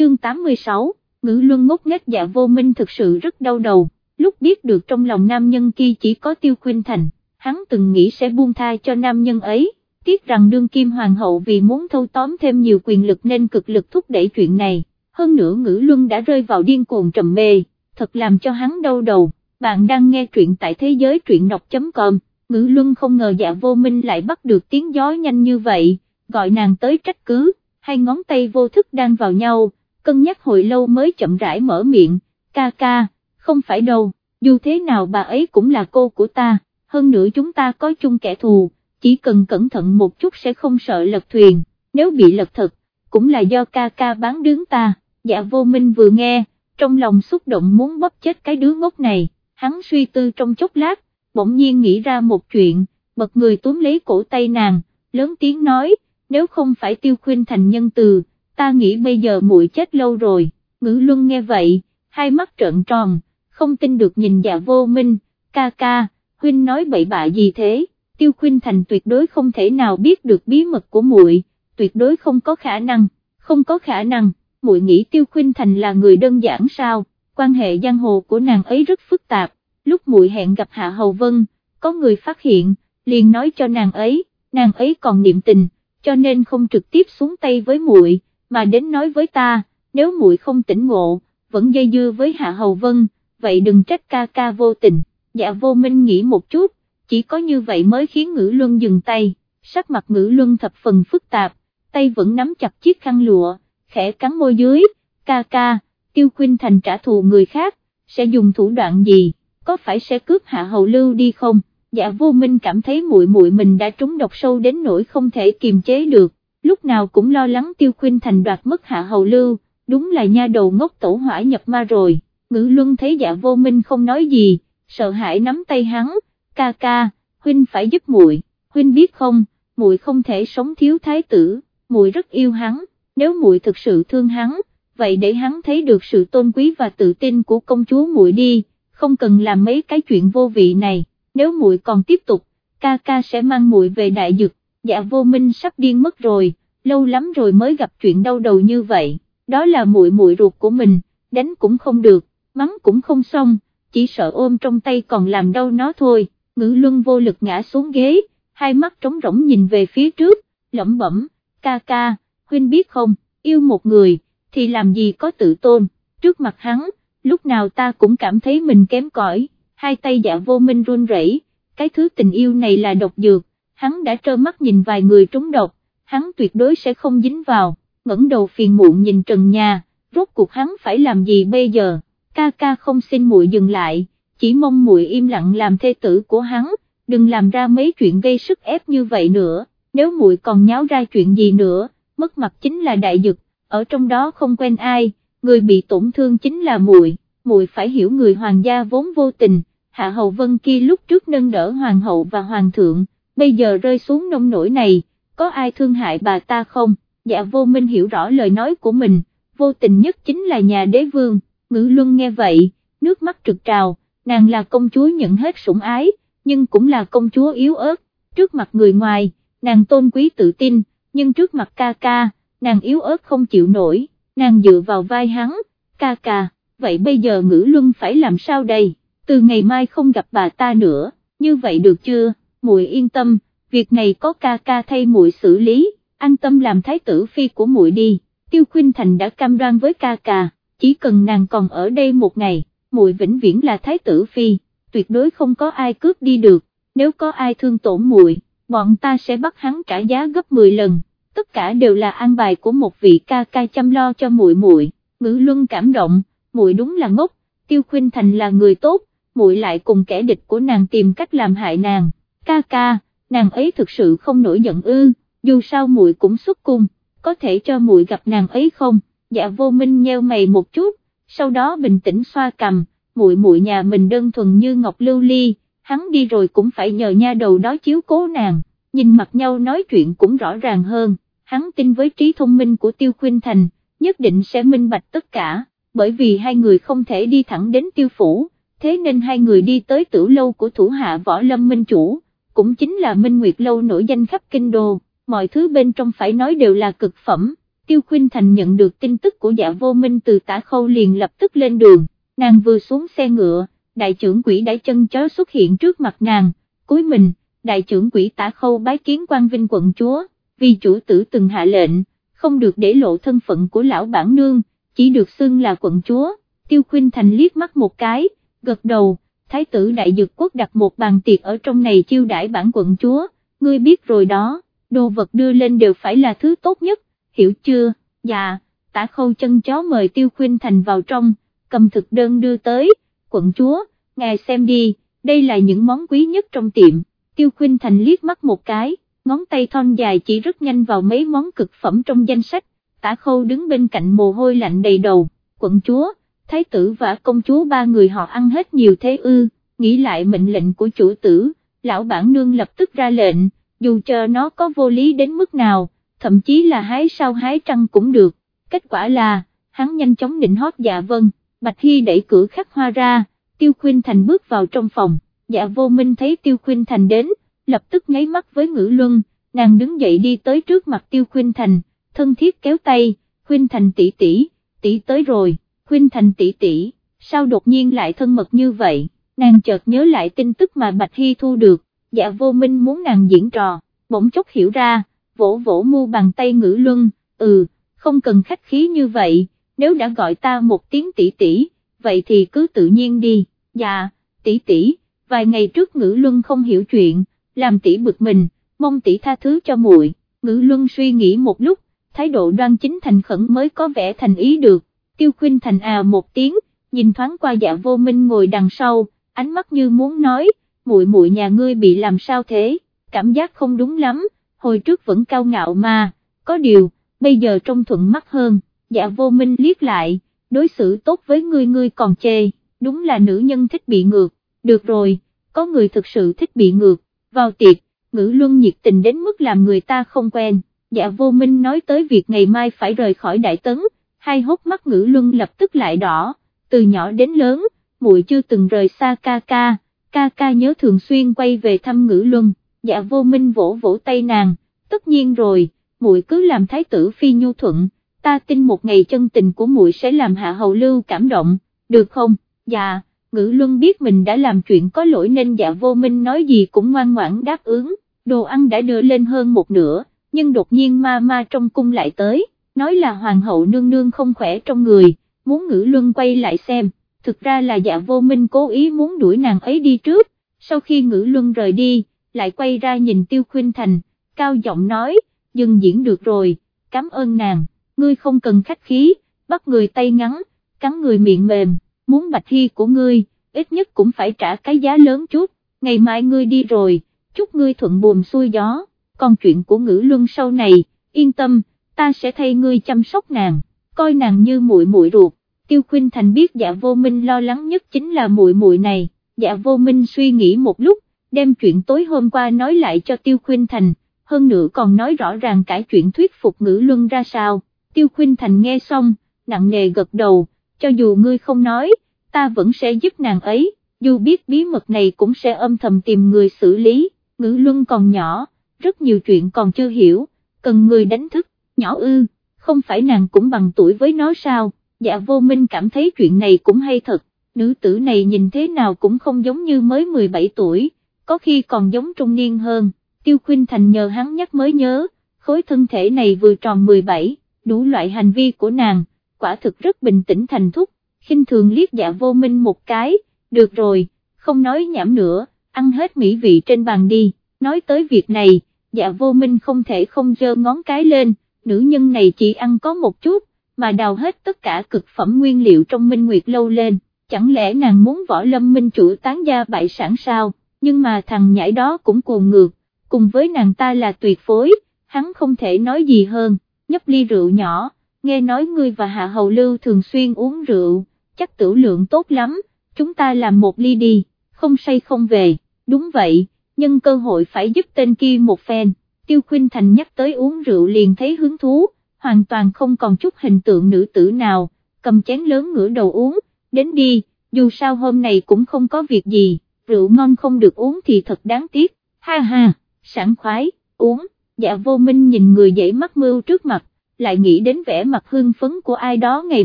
chương 86, ngữ luân ngốc nghếch dạ vô minh thực sự rất đau đầu, lúc biết được trong lòng nam nhân kia chỉ có tiêu khuyên thành, hắn từng nghĩ sẽ buông tha cho nam nhân ấy, tiếc rằng đương kim hoàng hậu vì muốn thâu tóm thêm nhiều quyền lực nên cực lực thúc đẩy chuyện này, hơn nữa ngữ luân đã rơi vào điên cuồng trầm mê, thật làm cho hắn đau đầu, bạn đang nghe truyện tại thế giới truyện đọc.com, ngữ luân không ngờ dạ vô minh lại bắt được tiếng gió nhanh như vậy, gọi nàng tới trách cứ, hai ngón tay vô thức đang vào nhau, cân nhắc hồi lâu mới chậm rãi mở miệng, ca ca, không phải đâu, dù thế nào bà ấy cũng là cô của ta, hơn nữa chúng ta có chung kẻ thù, chỉ cần cẩn thận một chút sẽ không sợ lật thuyền, nếu bị lật thật, cũng là do ca ca bán đứng ta, dạ vô minh vừa nghe, trong lòng xúc động muốn bóp chết cái đứa ngốc này, hắn suy tư trong chốc lát, bỗng nhiên nghĩ ra một chuyện, bật người túm lấy cổ tay nàng, lớn tiếng nói, nếu không phải tiêu khuyên thành nhân từ, ta nghĩ bây giờ muội chết lâu rồi, ngữ luân nghe vậy, hai mắt trợn tròn, không tin được nhìn dạ vô minh, ca ca, huynh nói bậy bạ gì thế, tiêu khuyên thành tuyệt đối không thể nào biết được bí mật của muội, tuyệt đối không có khả năng, không có khả năng, muội nghĩ tiêu khuyên thành là người đơn giản sao, quan hệ giang hồ của nàng ấy rất phức tạp, lúc muội hẹn gặp Hạ Hầu Vân, có người phát hiện, liền nói cho nàng ấy, nàng ấy còn niệm tình, cho nên không trực tiếp xuống tay với muội, mà đến nói với ta, nếu muội không tỉnh ngộ, vẫn dây dưa với Hạ Hầu Vân, vậy đừng trách ca ca vô tình, dạ vô minh nghĩ một chút, chỉ có như vậy mới khiến ngữ luân dừng tay, sắc mặt ngữ luân thập phần phức tạp, tay vẫn nắm chặt chiếc khăn lụa, khẽ cắn môi dưới, ca ca, tiêu khuyên thành trả thù người khác, sẽ dùng thủ đoạn gì, có phải sẽ cướp hạ hầu lưu đi không? Dạ vô minh cảm thấy muội muội mình đã trúng độc sâu đến nỗi không thể kiềm chế được, lúc nào cũng lo lắng tiêu khuyên thành đoạt mất hạ hầu lưu, đúng là nha đầu ngốc tổ hỏa nhập ma rồi, ngữ luân thấy dạ vô minh không nói gì, sợ hãi nắm tay hắn, ca ca, huynh phải giúp muội, huynh biết không, muội không thể sống thiếu thái tử, muội rất yêu hắn, nếu muội thực sự thương hắn, vậy để hắn thấy được sự tôn quý và tự tin của công chúa muội đi, không cần làm mấy cái chuyện vô vị này, nếu muội còn tiếp tục, ca ca sẽ mang muội về đại dực, dạ vô minh sắp điên mất rồi, lâu lắm rồi mới gặp chuyện đau đầu như vậy, đó là muội muội ruột của mình, đánh cũng không được, mắng cũng không xong, chỉ sợ ôm trong tay còn làm đau nó thôi, ngữ luân vô lực ngã xuống ghế, hai mắt trống rỗng nhìn về phía trước, lẩm bẩm, ca ca, huynh biết không, yêu một người, thì làm gì có tự tôn, trước mặt hắn, lúc nào ta cũng cảm thấy mình kém cỏi, hai tay dạ vô minh run rẩy, cái thứ tình yêu này là độc dược, hắn đã trơ mắt nhìn vài người trúng độc, hắn tuyệt đối sẽ không dính vào, ngẩng đầu phiền muộn nhìn trần nhà, rốt cuộc hắn phải làm gì bây giờ, ca ca không xin muội dừng lại, chỉ mong muội im lặng làm thê tử của hắn, đừng làm ra mấy chuyện gây sức ép như vậy nữa, nếu muội còn nháo ra chuyện gì nữa, mất mặt chính là đại dực, ở trong đó không quen ai, người bị tổn thương chính là muội, muội phải hiểu người hoàng gia vốn vô tình, Hạ Hầu Vân kia lúc trước nâng đỡ hoàng hậu và hoàng thượng, bây giờ rơi xuống nông nổi này, có ai thương hại bà ta không, dạ vô minh hiểu rõ lời nói của mình, vô tình nhất chính là nhà đế vương, ngữ luân nghe vậy, nước mắt trực trào, nàng là công chúa nhận hết sủng ái, nhưng cũng là công chúa yếu ớt, trước mặt người ngoài, nàng tôn quý tự tin, nhưng trước mặt ca ca, nàng yếu ớt không chịu nổi, nàng dựa vào vai hắn, ca ca, vậy bây giờ ngữ luân phải làm sao đây, từ ngày mai không gặp bà ta nữa, như vậy được chưa, muội yên tâm, việc này có ca ca thay muội xử lý, an tâm làm thái tử phi của muội đi, tiêu khuyên thành đã cam đoan với ca ca, chỉ cần nàng còn ở đây một ngày, muội vĩnh viễn là thái tử phi, tuyệt đối không có ai cướp đi được, nếu có ai thương tổn muội, bọn ta sẽ bắt hắn trả giá gấp 10 lần tất cả đều là an bài của một vị ca ca chăm lo cho muội muội. Ngữ Luân cảm động, muội đúng là ngốc, Tiêu Khuynh Thành là người tốt, muội lại cùng kẻ địch của nàng tìm cách làm hại nàng. Ca ca, nàng ấy thực sự không nổi giận ư? Dù sao muội cũng xuất cung, có thể cho muội gặp nàng ấy không? Dạ Vô Minh nheo mày một chút, sau đó bình tĩnh xoa cầm muội muội nhà mình đơn thuần như ngọc lưu ly, hắn đi rồi cũng phải nhờ nha đầu đó chiếu cố nàng nhìn mặt nhau nói chuyện cũng rõ ràng hơn, hắn tin với trí thông minh của Tiêu Khuynh Thành, nhất định sẽ minh bạch tất cả, bởi vì hai người không thể đi thẳng đến tiêu phủ, thế nên hai người đi tới tử lâu của thủ hạ võ lâm minh chủ, cũng chính là Minh Nguyệt Lâu nổi danh khắp kinh đô, mọi thứ bên trong phải nói đều là cực phẩm, Tiêu Khuynh Thành nhận được tin tức của dạ vô minh từ tả khâu liền lập tức lên đường, nàng vừa xuống xe ngựa, đại trưởng quỷ đã chân chó xuất hiện trước mặt nàng, cuối mình, đại trưởng quỷ tả khâu bái kiến quan vinh quận chúa, vì chủ tử từng hạ lệnh, không được để lộ thân phận của lão bản nương, chỉ được xưng là quận chúa, Tiêu Khuynh Thành liếc mắt một cái, gật đầu, thái tử đại dược quốc đặt một bàn tiệc ở trong này chiêu đãi bản quận chúa, ngươi biết rồi đó, đồ vật đưa lên đều phải là thứ tốt nhất, hiểu chưa, dạ, tả khâu chân chó mời Tiêu khuyên Thành vào trong, cầm thực đơn đưa tới, quận chúa, ngài xem đi, đây là những món quý nhất trong tiệm, Tiêu khuyên Thành liếc mắt một cái, ngón tay thon dài chỉ rất nhanh vào mấy món cực phẩm trong danh sách, tả khâu đứng bên cạnh mồ hôi lạnh đầy đầu, quận chúa, thái tử và công chúa ba người họ ăn hết nhiều thế ư, nghĩ lại mệnh lệnh của chủ tử, lão bản nương lập tức ra lệnh, dù chờ nó có vô lý đến mức nào, thậm chí là hái sao hái trăng cũng được, kết quả là, hắn nhanh chóng định hót dạ vân, Bạch Hy đẩy cửa khắc hoa ra, Tiêu khuyên Thành bước vào trong phòng, dạ vô minh thấy Tiêu khuyên Thành đến, lập tức nháy mắt với ngữ luân, nàng đứng dậy đi tới trước mặt Tiêu khuyên Thành, thân thiết kéo tay, khuyên Thành tỷ tỷ, tỷ tới rồi, Khuynh Thành tỷ tỷ, sao đột nhiên lại thân mật như vậy, nàng chợt nhớ lại tin tức mà Bạch Hy thu được, dạ vô minh muốn nàng diễn trò, bỗng chốc hiểu ra, vỗ vỗ mu bàn tay ngữ luân, ừ, không cần khách khí như vậy, nếu đã gọi ta một tiếng tỷ tỷ, vậy thì cứ tự nhiên đi, dạ, tỷ tỷ, vài ngày trước ngữ luân không hiểu chuyện, làm tỷ bực mình, mong tỷ tha thứ cho muội. ngữ luân suy nghĩ một lúc, thái độ đoan chính thành khẩn mới có vẻ thành ý được, tiêu khuynh thành à một tiếng, nhìn thoáng qua dạ vô minh ngồi đằng sau, ánh mắt như muốn nói, muội muội nhà ngươi bị làm sao thế, cảm giác không đúng lắm, hồi trước vẫn cao ngạo mà, có điều, bây giờ trông thuận mắt hơn, dạ vô minh liếc lại, đối xử tốt với ngươi ngươi còn chê, đúng là nữ nhân thích bị ngược, được rồi, có người thực sự thích bị ngược, vào tiệc, ngữ luân nhiệt tình đến mức làm người ta không quen, dạ vô minh nói tới việc ngày mai phải rời khỏi đại tấn, hai hốc mắt ngữ luân lập tức lại đỏ, từ nhỏ đến lớn, muội chưa từng rời xa ca ca, ca ca nhớ thường xuyên quay về thăm ngữ luân, dạ vô minh vỗ vỗ tay nàng, tất nhiên rồi, muội cứ làm thái tử phi nhu thuận, ta tin một ngày chân tình của muội sẽ làm hạ hầu lưu cảm động, được không, dạ, ngữ luân biết mình đã làm chuyện có lỗi nên dạ vô minh nói gì cũng ngoan ngoãn đáp ứng, đồ ăn đã đưa lên hơn một nửa, nhưng đột nhiên ma ma trong cung lại tới, nói là hoàng hậu nương nương không khỏe trong người, muốn ngữ luân quay lại xem, thực ra là dạ vô minh cố ý muốn đuổi nàng ấy đi trước, sau khi ngữ luân rời đi, lại quay ra nhìn tiêu khuyên thành, cao giọng nói, dừng diễn được rồi, cảm ơn nàng, ngươi không cần khách khí, bắt người tay ngắn, cắn người miệng mềm, muốn bạch hy của ngươi, ít nhất cũng phải trả cái giá lớn chút, ngày mai ngươi đi rồi, chúc ngươi thuận buồm xuôi gió, còn chuyện của ngữ luân sau này, yên tâm, ta sẽ thay ngươi chăm sóc nàng, coi nàng như muội muội ruột. Tiêu Khuynh Thành biết dạ vô minh lo lắng nhất chính là muội muội này, dạ vô minh suy nghĩ một lúc, đem chuyện tối hôm qua nói lại cho Tiêu Khuynh Thành, hơn nữa còn nói rõ ràng cả chuyện thuyết phục ngữ luân ra sao, Tiêu Khuynh Thành nghe xong, nặng nề gật đầu, cho dù ngươi không nói, ta vẫn sẽ giúp nàng ấy, dù biết bí mật này cũng sẽ âm thầm tìm người xử lý, ngữ luân còn nhỏ, rất nhiều chuyện còn chưa hiểu, cần người đánh thức, nhỏ ư, không phải nàng cũng bằng tuổi với nó sao, dạ vô minh cảm thấy chuyện này cũng hay thật, nữ tử này nhìn thế nào cũng không giống như mới 17 tuổi, có khi còn giống trung niên hơn, tiêu khuyên thành nhờ hắn nhắc mới nhớ, khối thân thể này vừa tròn 17, đủ loại hành vi của nàng, quả thực rất bình tĩnh thành thúc, khinh thường liếc dạ vô minh một cái, được rồi, không nói nhảm nữa, ăn hết mỹ vị trên bàn đi, nói tới việc này, dạ vô minh không thể không giơ ngón cái lên, nữ nhân này chỉ ăn có một chút, mà đào hết tất cả cực phẩm nguyên liệu trong minh nguyệt lâu lên, chẳng lẽ nàng muốn võ lâm minh chủ tán gia bại sản sao, nhưng mà thằng nhãi đó cũng cuồng ngược, cùng với nàng ta là tuyệt phối, hắn không thể nói gì hơn, nhấp ly rượu nhỏ, nghe nói ngươi và Hạ Hầu Lưu thường xuyên uống rượu, chắc tử lượng tốt lắm, chúng ta làm một ly đi, không say không về, đúng vậy, nhân cơ hội phải giúp tên kia một phen, Tiêu Khuynh Thành nhắc tới uống rượu liền thấy hứng thú, hoàn toàn không còn chút hình tượng nữ tử nào, cầm chén lớn ngửa đầu uống, đến đi, dù sao hôm nay cũng không có việc gì, rượu ngon không được uống thì thật đáng tiếc, ha ha, sảng khoái, uống, dạ vô minh nhìn người dễ mắc mưu trước mặt, lại nghĩ đến vẻ mặt hưng phấn của ai đó ngày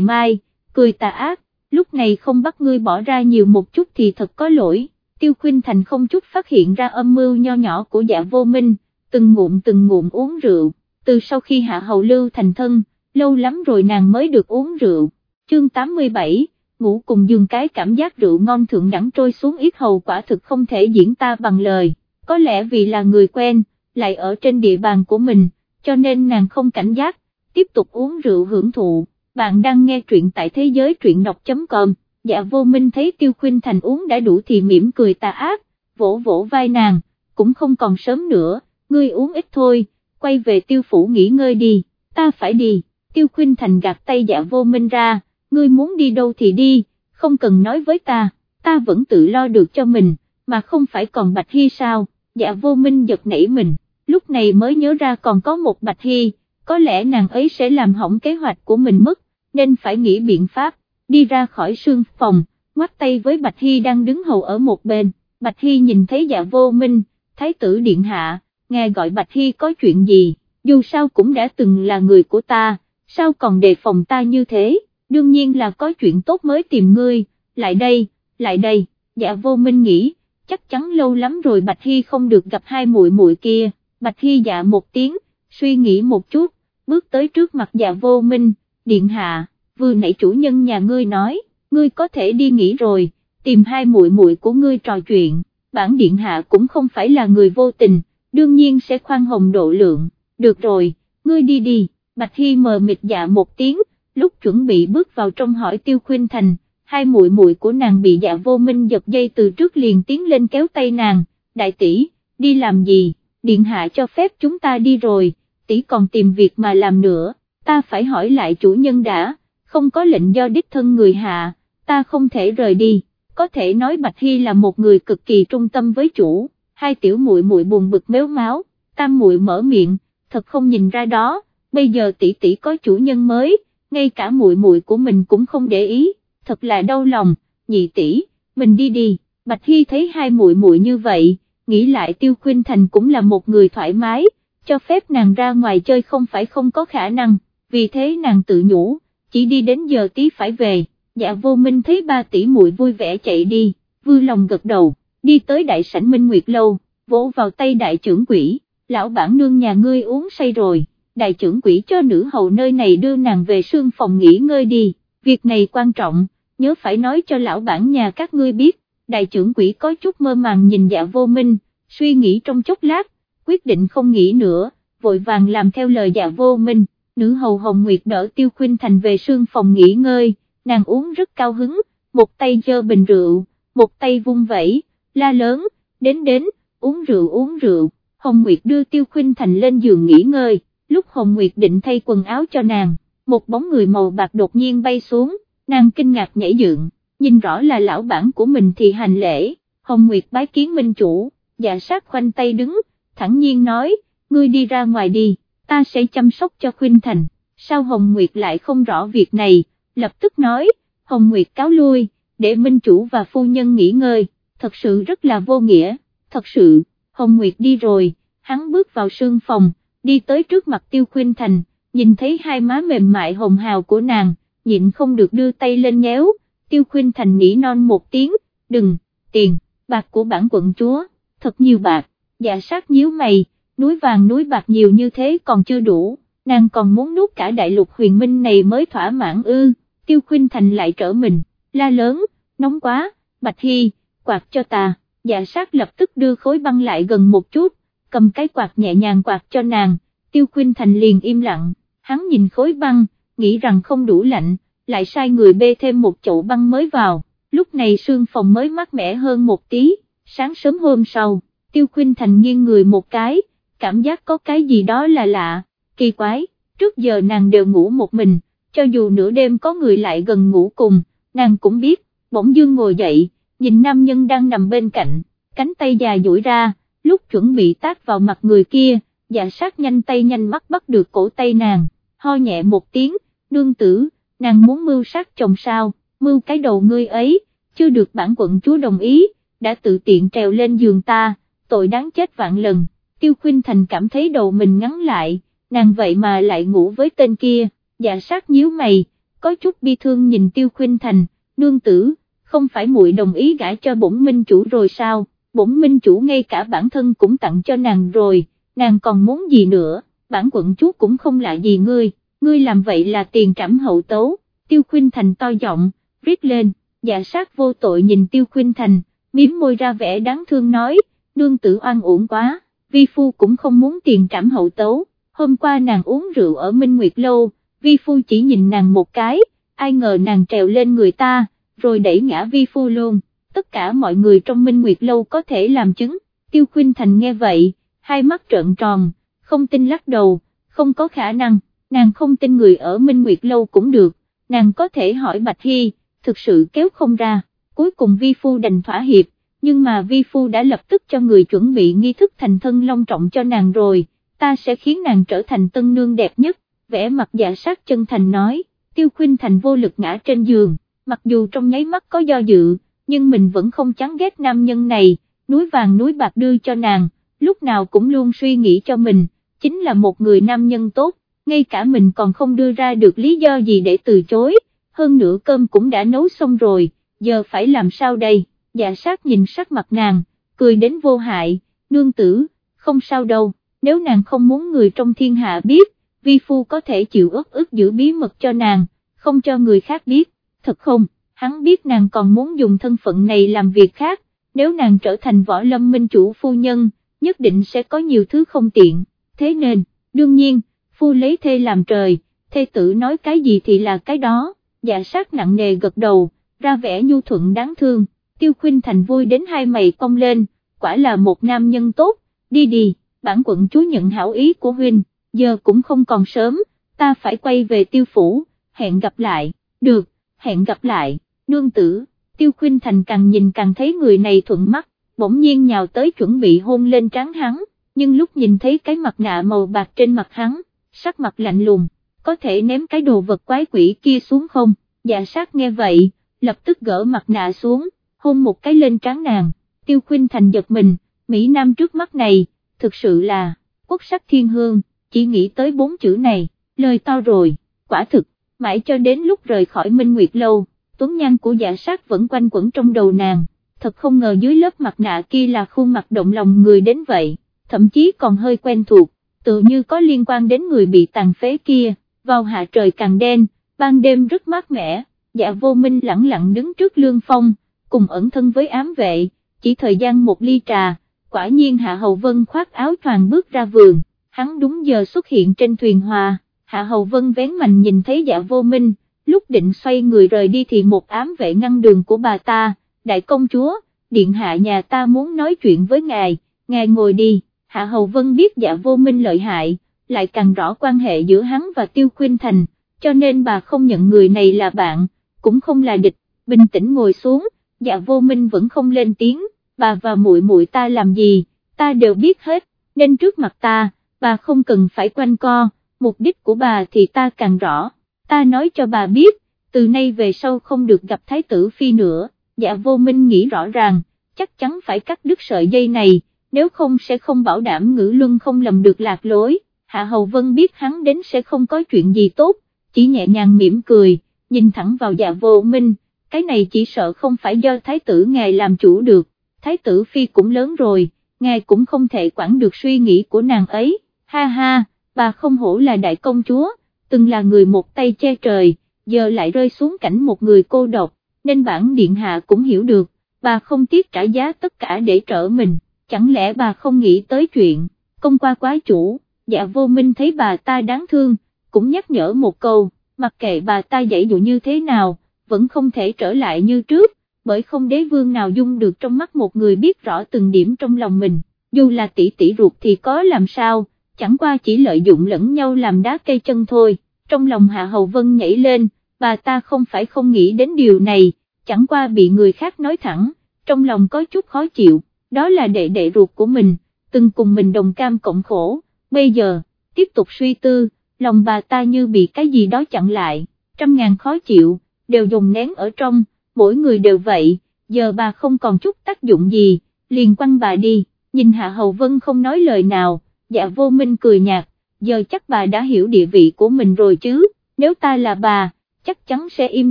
mai, cười tà ác, lúc này không bắt ngươi bỏ ra nhiều một chút thì thật có lỗi, tiêu khuyên thành không chút phát hiện ra âm mưu nho nhỏ của dạ vô minh, từng ngụm từng ngụm uống rượu, từ sau khi hạ hầu lưu thành thân, lâu lắm rồi nàng mới được uống rượu, chương 87 ngủ cùng giường cái cảm giác rượu ngon thượng đẳng trôi xuống ít hầu quả thực không thể diễn ta bằng lời, có lẽ vì là người quen, lại ở trên địa bàn của mình, cho nên nàng không cảnh giác, tiếp tục uống rượu hưởng thụ, bạn đang nghe truyện tại thế giới truyện đọc.com, dạ vô minh thấy tiêu khuyên thành uống đã đủ thì mỉm cười tà ác, vỗ vỗ vai nàng, cũng không còn sớm nữa, ngươi uống ít thôi, quay về tiêu phủ nghỉ ngơi đi, ta phải đi, tiêu khuyên thành gạt tay dạ vô minh ra, ngươi muốn đi đâu thì đi, không cần nói với ta, ta vẫn tự lo được cho mình, mà không phải còn Bạch Hy sao, dạ vô minh giật nảy mình, lúc này mới nhớ ra còn có một Bạch Hy, có lẽ nàng ấy sẽ làm hỏng kế hoạch của mình mất, nên phải nghĩ biện pháp, đi ra khỏi sương phòng, ngoắt tay với Bạch Hy đang đứng hầu ở một bên, Bạch Hy nhìn thấy dạ vô minh, thái tử điện hạ, nghe gọi Bạch Hy có chuyện gì, dù sao cũng đã từng là người của ta, sao còn đề phòng ta như thế? Đương nhiên là có chuyện tốt mới tìm ngươi, lại đây, lại đây, dạ vô minh nghĩ, chắc chắn lâu lắm rồi Bạch Hy không được gặp hai muội muội kia, Bạch Hy dạ một tiếng, suy nghĩ một chút, bước tới trước mặt dạ vô minh, điện hạ, vừa nãy chủ nhân nhà ngươi nói, ngươi có thể đi nghỉ rồi, tìm hai muội muội của ngươi trò chuyện, bản điện hạ cũng không phải là người vô tình, đương nhiên sẽ khoan hồng độ lượng, được rồi, ngươi đi đi, Bạch Hy mờ mịt dạ một tiếng, lúc chuẩn bị bước vào trong hỏi Tiêu Khuynh Thành, hai muội muội của nàng bị dạ vô minh giật dây từ trước liền tiến lên kéo tay nàng, đại tỷ, đi làm gì, điện hạ cho phép chúng ta đi rồi, tỷ còn tìm việc mà làm nữa, ta phải hỏi lại chủ nhân đã, không có lệnh do đích thân người hạ, ta không thể rời đi, có thể nói Bạch Hy là một người cực kỳ trung tâm với chủ, hai tiểu muội muội buồn bực méo máu, tam muội mở miệng, thật không nhìn ra đó, bây giờ tỷ tỷ có chủ nhân mới ngay cả muội muội của mình cũng không để ý, thật là đau lòng, nhị tỷ, mình đi đi, Bạch Hy thấy hai muội muội như vậy, nghĩ lại Tiêu Khuynh Thành cũng là một người thoải mái, cho phép nàng ra ngoài chơi không phải không có khả năng, vì thế nàng tự nhủ, chỉ đi đến giờ tí phải về, dạ vô minh thấy ba tỷ muội vui vẻ chạy đi, vui lòng gật đầu, đi tới đại sảnh Minh Nguyệt Lâu, vỗ vào tay đại trưởng quỷ, lão bản nương nhà ngươi uống say rồi đại trưởng quỷ cho nữ hầu nơi này đưa nàng về sương phòng nghỉ ngơi đi, việc này quan trọng, nhớ phải nói cho lão bản nhà các ngươi biết, đại trưởng quỷ có chút mơ màng nhìn dạ vô minh, suy nghĩ trong chốc lát, quyết định không nghĩ nữa, vội vàng làm theo lời dạ vô minh, nữ hầu Hồng Nguyệt đỡ Tiêu khuyên Thành về sương phòng nghỉ ngơi, nàng uống rất cao hứng, một tay giơ bình rượu, một tay vung vẩy, la lớn, đến đến, uống rượu uống rượu, Hồng Nguyệt đưa Tiêu Khuynh Thành lên giường nghỉ ngơi. Lúc Hồng Nguyệt định thay quần áo cho nàng, một bóng người màu bạc đột nhiên bay xuống, nàng kinh ngạc nhảy dựng, nhìn rõ là lão bản của mình thì hành lễ, Hồng Nguyệt bái kiến minh chủ, dạ sát khoanh tay đứng, thẳng nhiên nói, ngươi đi ra ngoài đi, ta sẽ chăm sóc cho Khuynh Thành, sao Hồng Nguyệt lại không rõ việc này, lập tức nói, Hồng Nguyệt cáo lui, để minh chủ và phu nhân nghỉ ngơi, thật sự rất là vô nghĩa, thật sự, Hồng Nguyệt đi rồi, hắn bước vào sương phòng, đi tới trước mặt Tiêu Khuynh Thành, nhìn thấy hai má mềm mại hồng hào của nàng, nhịn không được đưa tay lên nhéo, Tiêu Khuynh Thành nỉ non một tiếng, đừng, tiền, bạc của bản quận chúa, thật nhiều bạc, dạ sát nhíu mày, núi vàng núi bạc nhiều như thế còn chưa đủ, nàng còn muốn nuốt cả đại lục huyền minh này mới thỏa mãn ư, Tiêu Khuynh Thành lại trở mình, la lớn, nóng quá, Bạch Hy, quạt cho ta, dạ sát lập tức đưa khối băng lại gần một chút, cầm cái quạt nhẹ nhàng quạt cho nàng, tiêu khuyên thành liền im lặng, hắn nhìn khối băng, nghĩ rằng không đủ lạnh, lại sai người bê thêm một chậu băng mới vào, lúc này sương phòng mới mát mẻ hơn một tí, sáng sớm hôm sau, tiêu khuyên thành nghiêng người một cái, cảm giác có cái gì đó là lạ, kỳ quái, trước giờ nàng đều ngủ một mình, cho dù nửa đêm có người lại gần ngủ cùng, nàng cũng biết, bỗng dương ngồi dậy, nhìn nam nhân đang nằm bên cạnh, cánh tay dài duỗi ra, lúc chuẩn bị tác vào mặt người kia, dạ sát nhanh tay nhanh mắt bắt được cổ tay nàng, ho nhẹ một tiếng, nương tử, nàng muốn mưu sát chồng sao, mưu cái đầu ngươi ấy, chưa được bản quận chúa đồng ý, đã tự tiện trèo lên giường ta, tội đáng chết vạn lần, tiêu khuyên thành cảm thấy đầu mình ngắn lại, nàng vậy mà lại ngủ với tên kia, dạ sát nhíu mày, có chút bi thương nhìn Tiêu khuyên Thành, nương tử, không phải muội đồng ý gả cho bổn minh chủ rồi sao, bổn minh chủ ngay cả bản thân cũng tặng cho nàng rồi, nàng còn muốn gì nữa, bản quận chúa cũng không lạ gì ngươi, ngươi làm vậy là tiền trảm hậu tấu, Tiêu khuyên Thành to giọng, rít lên, dạ sát vô tội nhìn Tiêu khuyên Thành, miếm môi ra vẻ đáng thương nói, nương tử oan uổng quá, vi phu cũng không muốn tiền trảm hậu tấu, hôm qua nàng uống rượu ở Minh Nguyệt Lâu, vi phu chỉ nhìn nàng một cái, ai ngờ nàng trèo lên người ta, rồi đẩy ngã vi phu luôn, tất cả mọi người trong Minh Nguyệt Lâu có thể làm chứng, Tiêu Khuynh Thành nghe vậy, hai mắt trợn tròn, không tin lắc đầu, không có khả năng, nàng không tin người ở Minh Nguyệt Lâu cũng được, nàng có thể hỏi Bạch Hy, thực sự kéo không ra, cuối cùng vi phu đành thỏa hiệp, nhưng mà vi phu đã lập tức cho người chuẩn bị nghi thức thành thân long trọng cho nàng rồi, ta sẽ khiến nàng trở thành tân nương đẹp nhất, vẽ mặt dạ sát chân thành nói, tiêu khuyên thành vô lực ngã trên giường, mặc dù trong nháy mắt có do dự, nhưng mình vẫn không chán ghét nam nhân này, núi vàng núi bạc đưa cho nàng, lúc nào cũng luôn suy nghĩ cho mình, chính là một người nam nhân tốt, ngay cả mình còn không đưa ra được lý do gì để từ chối, hơn nữa cơm cũng đã nấu xong rồi, giờ phải làm sao đây, dạ sát nhìn sắc mặt nàng, cười đến vô hại, nương tử, không sao đâu, nếu nàng không muốn người trong thiên hạ biết, vi phu có thể chịu ức ức giữ bí mật cho nàng, không cho người khác biết, thật không, hắn biết nàng còn muốn dùng thân phận này làm việc khác, nếu nàng trở thành võ lâm minh chủ phu nhân, nhất định sẽ có nhiều thứ không tiện, thế nên, đương nhiên, phu lấy thê làm trời, thê tử nói cái gì thì là cái đó, dạ sát nặng nề gật đầu, ra vẻ nhu thuận đáng thương, tiêu khuyên thành vui đến hai mày cong lên, quả là một nam nhân tốt, đi đi, bản quận chúa nhận hảo ý của huynh, giờ cũng không còn sớm, ta phải quay về tiêu phủ, hẹn gặp lại, được, hẹn gặp lại, nương tử, tiêu khuyên thành càng nhìn càng thấy người này thuận mắt, bỗng nhiên nhào tới chuẩn bị hôn lên trán hắn, nhưng lúc nhìn thấy cái mặt nạ màu bạc trên mặt hắn, sắc mặt lạnh lùng, có thể ném cái đồ vật quái quỷ kia xuống không, dạ sát nghe vậy, lập tức gỡ mặt nạ xuống, hôn một cái lên trán nàng, tiêu khuyên thành giật mình, Mỹ Nam trước mắt này, thực sự là, quốc sắc thiên hương, chỉ nghĩ tới bốn chữ này, lời to rồi, quả thực, mãi cho đến lúc rời khỏi Minh Nguyệt Lâu, tuấn nhan của dạ sát vẫn quanh quẩn trong đầu nàng, thật không ngờ dưới lớp mặt nạ kia là khuôn mặt động lòng người đến vậy, thậm chí còn hơi quen thuộc, tự như có liên quan đến người bị tàn phế kia, vào hạ trời càng đen, ban đêm rất mát mẻ, dạ vô minh lặng lặng đứng trước lương phong, cùng ẩn thân với ám vệ, chỉ thời gian một ly trà, quả nhiên Hạ Hầu Vân khoác áo choàng bước ra vườn, hắn đúng giờ xuất hiện trên thuyền hòa, Hạ Hầu Vân vén mạnh nhìn thấy dạ vô minh, lúc định xoay người rời đi thì một ám vệ ngăn đường của bà ta, đại công chúa, điện hạ nhà ta muốn nói chuyện với ngài, ngài ngồi đi, Hạ Hầu Vân biết dạ vô minh lợi hại, lại càng rõ quan hệ giữa hắn và Tiêu Khuyên Thành, cho nên bà không nhận người này là bạn, cũng không là địch, bình tĩnh ngồi xuống, dạ vô minh vẫn không lên tiếng, bà và muội muội ta làm gì, ta đều biết hết, nên trước mặt ta, bà không cần phải quanh co, mục đích của bà thì ta càng rõ, ta nói cho bà biết, từ nay về sau không được gặp Thái tử Phi nữa, dạ vô minh nghĩ rõ ràng, chắc chắn phải cắt đứt sợi dây này, nếu không sẽ không bảo đảm ngữ luân không lầm được lạc lối, Hạ Hầu Vân biết hắn đến sẽ không có chuyện gì tốt, chỉ nhẹ nhàng mỉm cười, nhìn thẳng vào dạ vô minh, cái này chỉ sợ không phải do thái tử ngài làm chủ được, thái tử phi cũng lớn rồi, ngài cũng không thể quản được suy nghĩ của nàng ấy, ha ha, bà không hổ là đại công chúa, từng là người một tay che trời, giờ lại rơi xuống cảnh một người cô độc, nên bản điện hạ cũng hiểu được, bà không tiếc trả giá tất cả để trở mình, chẳng lẽ bà không nghĩ tới chuyện, công qua quái chủ, dạ vô minh thấy bà ta đáng thương, cũng nhắc nhở một câu, mặc kệ bà ta dạy dụ như thế nào, vẫn không thể trở lại như trước, bởi không đế vương nào dung được trong mắt một người biết rõ từng điểm trong lòng mình, dù là tỷ tỷ ruột thì có làm sao, chẳng qua chỉ lợi dụng lẫn nhau làm đá cây chân thôi, trong lòng Hạ Hầu Vân nhảy lên, bà ta không phải không nghĩ đến điều này, chẳng qua bị người khác nói thẳng, trong lòng có chút khó chịu, đó là đệ đệ ruột của mình, từng cùng mình đồng cam cộng khổ, bây giờ, tiếp tục suy tư, lòng bà ta như bị cái gì đó chặn lại, trăm ngàn khó chịu, đều dùng nén ở trong, mỗi người đều vậy, giờ bà không còn chút tác dụng gì, liền quăng bà đi, nhìn Hạ Hầu Vân không nói lời nào, dạ vô minh cười nhạt, giờ chắc bà đã hiểu địa vị của mình rồi chứ, nếu ta là bà, chắc chắn sẽ im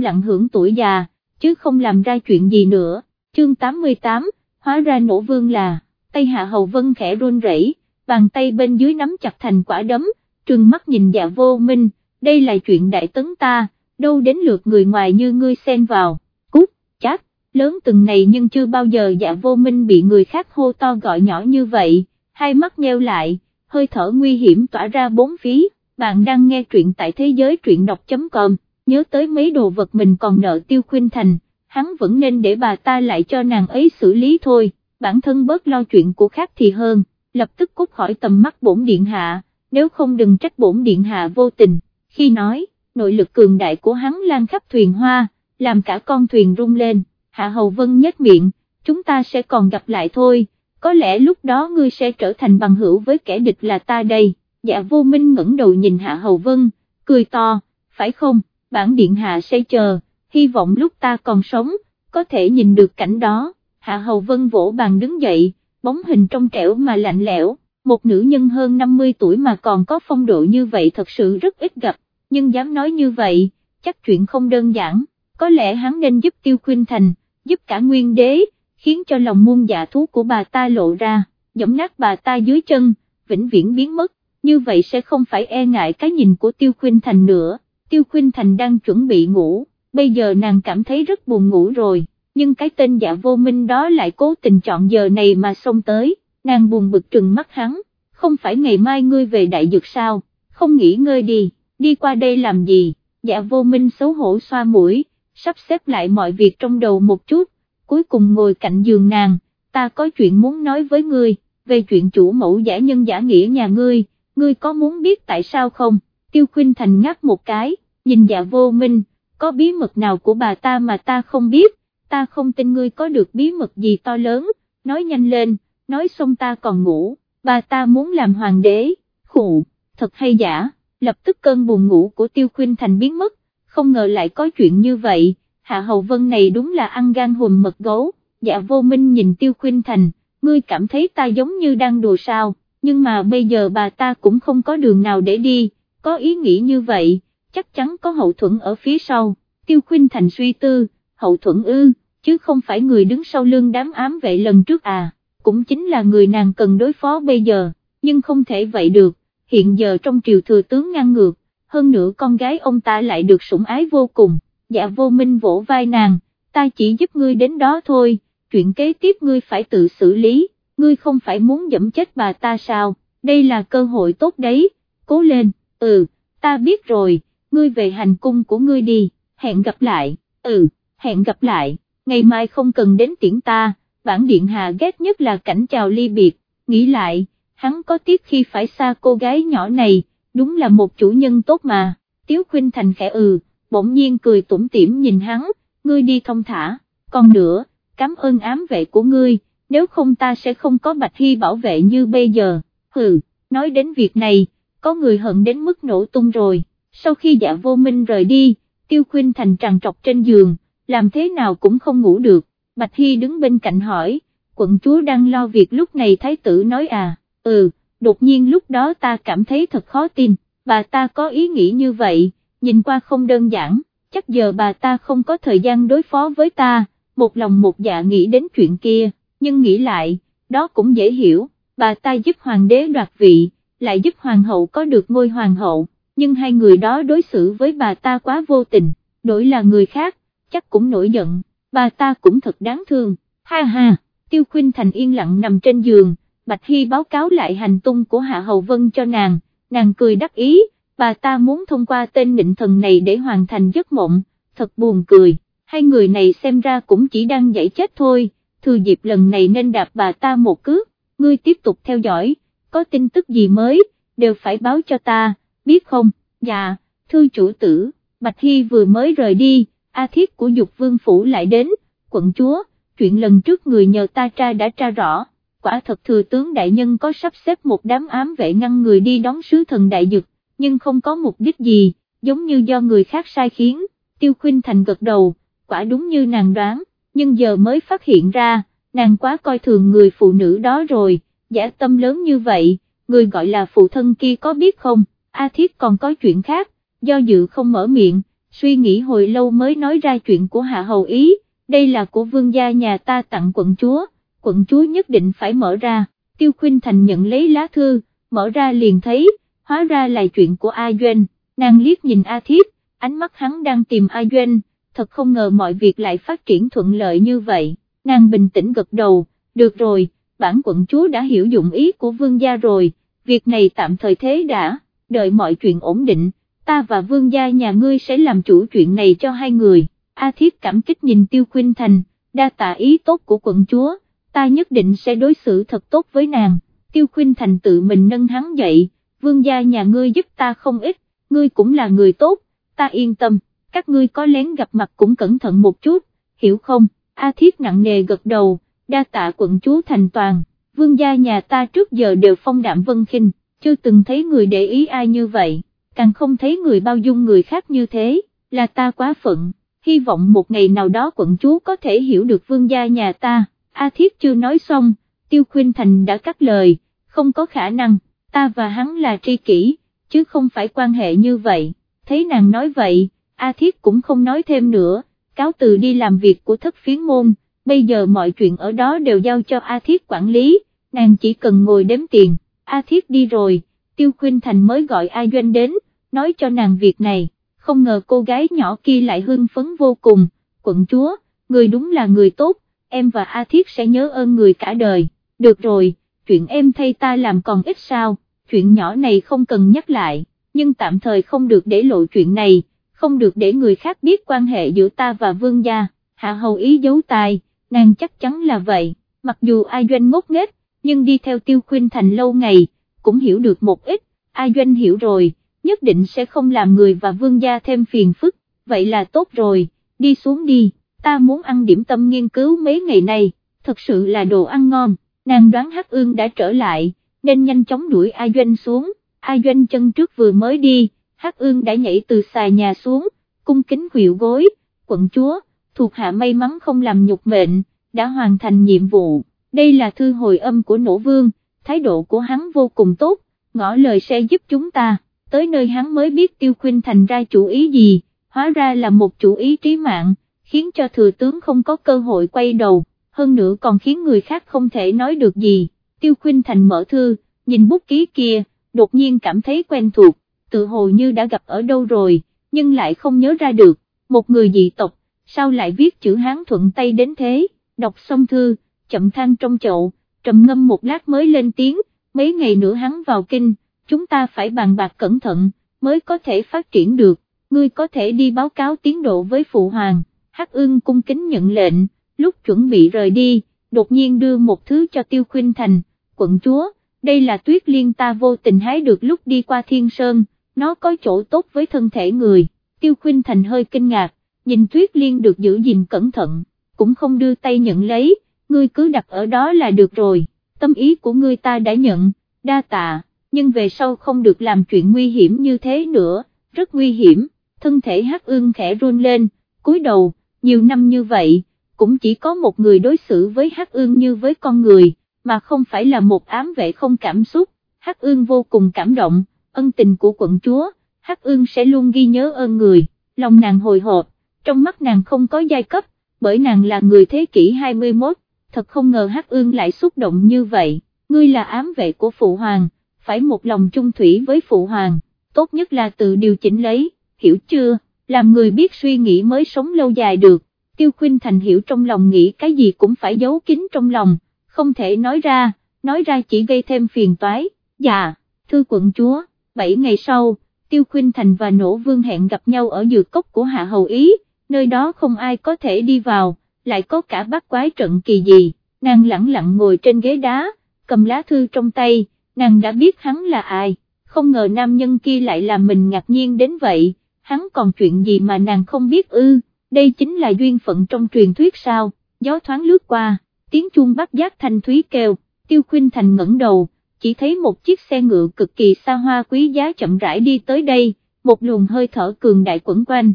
lặng hưởng tuổi già, chứ không làm ra chuyện gì nữa, chương 88, hóa ra nổ vương là, tay hạ hầu vân khẽ run rẩy, bàn tay bên dưới nắm chặt thành quả đấm, trừng mắt nhìn dạ vô minh, đây là chuyện đại tấn ta, đâu đến lượt người ngoài như ngươi xen vào, cút, chát, lớn từng này nhưng chưa bao giờ dạ vô minh bị người khác hô to gọi nhỏ như vậy, hai mắt nheo lại, hơi thở nguy hiểm tỏa ra bốn phía, bạn đang nghe truyện tại thế giới truyện đọc.com, nhớ tới mấy đồ vật mình còn nợ tiêu khuyên thành, hắn vẫn nên để bà ta lại cho nàng ấy xử lý thôi, bản thân bớt lo chuyện của khác thì hơn, lập tức cút khỏi tầm mắt bổn điện hạ, nếu không đừng trách bổn điện hạ vô tình, khi nói, nội lực cường đại của hắn lan khắp thuyền hoa, làm cả con thuyền rung lên, hạ hầu vân nhếch miệng, chúng ta sẽ còn gặp lại thôi có lẽ lúc đó ngươi sẽ trở thành bằng hữu với kẻ địch là ta đây, dạ vô minh ngẩng đầu nhìn Hạ Hầu Vân, cười to, phải không, bản điện hạ sẽ chờ, hy vọng lúc ta còn sống, có thể nhìn được cảnh đó, Hạ Hầu Vân vỗ bàn đứng dậy, bóng hình trong trẻo mà lạnh lẽo, một nữ nhân hơn 50 tuổi mà còn có phong độ như vậy thật sự rất ít gặp, nhưng dám nói như vậy, chắc chuyện không đơn giản, có lẽ hắn nên giúp Tiêu Khuynh Thành, giúp cả nguyên đế, khiến cho lòng muôn dạ thú của bà ta lộ ra, giẫm nát bà ta dưới chân, vĩnh viễn biến mất, như vậy sẽ không phải e ngại cái nhìn của Tiêu Khuynh Thành nữa, Tiêu Khuynh Thành đang chuẩn bị ngủ, bây giờ nàng cảm thấy rất buồn ngủ rồi, nhưng cái tên dạ vô minh đó lại cố tình chọn giờ này mà xông tới, nàng buồn bực trừng mắt hắn, không phải ngày mai ngươi về đại dược sao, không nghỉ ngơi đi, đi qua đây làm gì, dạ vô minh xấu hổ xoa mũi, sắp xếp lại mọi việc trong đầu một chút, cuối cùng ngồi cạnh giường nàng, ta có chuyện muốn nói với ngươi, về chuyện chủ mẫu giả nhân giả nghĩa nhà ngươi, ngươi có muốn biết tại sao không, tiêu khuyên thành ngáp một cái, nhìn dạ vô minh, có bí mật nào của bà ta mà ta không biết, ta không tin ngươi có được bí mật gì to lớn, nói nhanh lên, nói xong ta còn ngủ, bà ta muốn làm hoàng đế, khụ, thật hay giả, lập tức cơn buồn ngủ của tiêu khuyên thành biến mất, không ngờ lại có chuyện như vậy Hạ Hầu Vân này đúng là ăn gan hùm mật gấu, dạ vô minh nhìn Tiêu Khuynh Thành, ngươi cảm thấy ta giống như đang đùa sao, nhưng mà bây giờ bà ta cũng không có đường nào để đi, có ý nghĩ như vậy, chắc chắn có hậu thuẫn ở phía sau, Tiêu Khuynh Thành suy tư, hậu thuẫn ư, chứ không phải người đứng sau lưng đám ám vệ lần trước à, cũng chính là người nàng cần đối phó bây giờ, nhưng không thể vậy được, hiện giờ trong triều thừa tướng ngang ngược, hơn nữa con gái ông ta lại được sủng ái vô cùng dạ vô minh vỗ vai nàng, ta chỉ giúp ngươi đến đó thôi, chuyện kế tiếp ngươi phải tự xử lý, ngươi không phải muốn dẫm chết bà ta sao, đây là cơ hội tốt đấy, cố lên, ừ, ta biết rồi, ngươi về hành cung của ngươi đi, hẹn gặp lại, ừ, hẹn gặp lại, ngày mai không cần đến tiễn ta, bản điện hạ ghét nhất là cảnh chào ly biệt, nghĩ lại, hắn có tiếc khi phải xa cô gái nhỏ này, đúng là một chủ nhân tốt mà, Tiếu Khuynh Thành khẽ ừ bỗng nhiên cười tủm tỉm nhìn hắn, ngươi đi thông thả, còn nữa, cảm ơn ám vệ của ngươi, nếu không ta sẽ không có Bạch Hy bảo vệ như bây giờ, hừ, nói đến việc này, có người hận đến mức nổ tung rồi, sau khi dạ vô minh rời đi, tiêu khuyên thành tràn trọc trên giường, làm thế nào cũng không ngủ được, Bạch Hy đứng bên cạnh hỏi, quận chúa đang lo việc lúc này thái tử nói à, ừ, đột nhiên lúc đó ta cảm thấy thật khó tin, bà ta có ý nghĩ như vậy, nhìn qua không đơn giản, chắc giờ bà ta không có thời gian đối phó với ta, một lòng một dạ nghĩ đến chuyện kia, nhưng nghĩ lại, đó cũng dễ hiểu, bà ta giúp hoàng đế đoạt vị, lại giúp hoàng hậu có được ngôi hoàng hậu, nhưng hai người đó đối xử với bà ta quá vô tình, đổi là người khác, chắc cũng nổi giận, bà ta cũng thật đáng thương, ha ha, tiêu khuyên thành yên lặng nằm trên giường, Bạch Hy báo cáo lại hành tung của Hạ Hậu Vân cho nàng, nàng cười đắc ý, bà ta muốn thông qua tên định thần này để hoàn thành giấc mộng, thật buồn cười, hai người này xem ra cũng chỉ đang giải chết thôi, thừa dịp lần này nên đạp bà ta một cước, ngươi tiếp tục theo dõi, có tin tức gì mới, đều phải báo cho ta, biết không, dạ, thư chủ tử, Bạch Hy vừa mới rời đi, A Thiết của Dục Vương Phủ lại đến, quận chúa, chuyện lần trước người nhờ ta tra đã tra rõ, quả thật thừa tướng đại nhân có sắp xếp một đám ám vệ ngăn người đi đón sứ thần đại dực, nhưng không có mục đích gì, giống như do người khác sai khiến, tiêu khuyên thành gật đầu, quả đúng như nàng đoán, nhưng giờ mới phát hiện ra, nàng quá coi thường người phụ nữ đó rồi, giả tâm lớn như vậy, người gọi là phụ thân kia có biết không, A Thiết còn có chuyện khác, do dự không mở miệng, suy nghĩ hồi lâu mới nói ra chuyện của Hạ Hầu Ý, đây là của vương gia nhà ta tặng quận chúa, quận chúa nhất định phải mở ra, Tiêu Khuynh Thành nhận lấy lá thư, mở ra liền thấy, hóa ra là chuyện của A Doanh, nàng liếc nhìn A Thiếp, ánh mắt hắn đang tìm A Doanh, thật không ngờ mọi việc lại phát triển thuận lợi như vậy, nàng bình tĩnh gật đầu, được rồi, bản quận chúa đã hiểu dụng ý của vương gia rồi, việc này tạm thời thế đã, đợi mọi chuyện ổn định, ta và vương gia nhà ngươi sẽ làm chủ chuyện này cho hai người, A Thiết cảm kích nhìn Tiêu Khuynh Thành, đa tạ ý tốt của quận chúa, ta nhất định sẽ đối xử thật tốt với nàng, Tiêu Khuynh Thành tự mình nâng hắn dậy, vương gia nhà ngươi giúp ta không ít, ngươi cũng là người tốt, ta yên tâm, các ngươi có lén gặp mặt cũng cẩn thận một chút, hiểu không, A Thiết nặng nề gật đầu, đa tạ quận chúa thành toàn, vương gia nhà ta trước giờ đều phong đạm vân khinh, chưa từng thấy người để ý ai như vậy, càng không thấy người bao dung người khác như thế, là ta quá phận, hy vọng một ngày nào đó quận chúa có thể hiểu được vương gia nhà ta, A Thiết chưa nói xong, Tiêu Khuyên Thành đã cắt lời, không có khả năng, ta và hắn là tri kỷ, chứ không phải quan hệ như vậy, thấy nàng nói vậy, A Thiết cũng không nói thêm nữa, cáo từ đi làm việc của thất phiến môn, bây giờ mọi chuyện ở đó đều giao cho A Thiết quản lý, nàng chỉ cần ngồi đếm tiền, A Thiết đi rồi, Tiêu Khuynh Thành mới gọi A Doanh đến, nói cho nàng việc này, không ngờ cô gái nhỏ kia lại hưng phấn vô cùng, quận chúa, người đúng là người tốt, em và A Thiết sẽ nhớ ơn người cả đời, được rồi, chuyện em thay ta làm còn ít sao, chuyện nhỏ này không cần nhắc lại, nhưng tạm thời không được để lộ chuyện này, không được để người khác biết quan hệ giữa ta và vương gia, hạ hầu ý giấu tài, nàng chắc chắn là vậy, mặc dù ai doanh ngốc nghếch, nhưng đi theo tiêu khuyên thành lâu ngày, cũng hiểu được một ít, ai doanh hiểu rồi, nhất định sẽ không làm người và vương gia thêm phiền phức, vậy là tốt rồi, đi xuống đi, ta muốn ăn điểm tâm nghiên cứu mấy ngày nay, thật sự là đồ ăn ngon, nàng đoán Hắc Ương đã trở lại, nên nhanh chóng đuổi A Doanh xuống, A Doanh chân trước vừa mới đi, Hắc Ương đã nhảy từ xà nhà xuống, cung kính khuỵu gối, quận chúa, thuộc hạ may mắn không làm nhục mệnh, đã hoàn thành nhiệm vụ, đây là thư hồi âm của nổ vương, thái độ của hắn vô cùng tốt, ngỏ lời sẽ giúp chúng ta, tới nơi hắn mới biết tiêu khuyên thành ra chủ ý gì, hóa ra là một chủ ý trí mạng, khiến cho thừa tướng không có cơ hội quay đầu, hơn nữa còn khiến người khác không thể nói được gì, tiêu khuyên thành mở thư, nhìn bút ký kia, đột nhiên cảm thấy quen thuộc, tự hồ như đã gặp ở đâu rồi, nhưng lại không nhớ ra được, một người dị tộc, sao lại viết chữ Hán thuận tay đến thế, đọc xong thư, chậm than trong chậu, trầm ngâm một lát mới lên tiếng, mấy ngày nữa hắn vào kinh, chúng ta phải bàn bạc cẩn thận, mới có thể phát triển được, ngươi có thể đi báo cáo tiến độ với phụ hoàng, Hắc ương cung kính nhận lệnh, lúc chuẩn bị rời đi, đột nhiên đưa một thứ cho Tiêu Khuynh Thành, quận chúa, đây là tuyết liên ta vô tình hái được lúc đi qua thiên sơn, nó có chỗ tốt với thân thể người, Tiêu Khuynh Thành hơi kinh ngạc, nhìn tuyết liên được giữ gìn cẩn thận, cũng không đưa tay nhận lấy, ngươi cứ đặt ở đó là được rồi, tâm ý của ngươi ta đã nhận, đa tạ, nhưng về sau không được làm chuyện nguy hiểm như thế nữa, rất nguy hiểm, thân thể hắc ương khẽ run lên, cúi đầu, nhiều năm như vậy, cũng chỉ có một người đối xử với hắc ương như với con người, mà không phải là một ám vệ không cảm xúc, hắc ương vô cùng cảm động, ân tình của quận chúa, hắc ương sẽ luôn ghi nhớ ơn người, lòng nàng hồi hộp, trong mắt nàng không có giai cấp, bởi nàng là người thế kỷ 21, thật không ngờ hắc ương lại xúc động như vậy, ngươi là ám vệ của phụ hoàng, phải một lòng trung thủy với phụ hoàng, tốt nhất là tự điều chỉnh lấy, hiểu chưa, làm người biết suy nghĩ mới sống lâu dài được, tiêu khuyên thành hiểu trong lòng nghĩ cái gì cũng phải giấu kín trong lòng, không thể nói ra, nói ra chỉ gây thêm phiền toái, dạ, thư quận chúa, 7 ngày sau, tiêu khuyên thành và Nỗ vương hẹn gặp nhau ở dược cốc của hạ hầu ý, nơi đó không ai có thể đi vào, lại có cả bát quái trận kỳ gì, nàng lặng lặng ngồi trên ghế đá, cầm lá thư trong tay, nàng đã biết hắn là ai, không ngờ nam nhân kia lại làm mình ngạc nhiên đến vậy, hắn còn chuyện gì mà nàng không biết ư, đây chính là duyên phận trong truyền thuyết sao, gió thoáng lướt qua, tiếng chuông bắt giác thanh thúy kêu, tiêu khuyên thành ngẩng đầu, chỉ thấy một chiếc xe ngựa cực kỳ xa hoa quý giá chậm rãi đi tới đây, một luồng hơi thở cường đại quẩn quanh.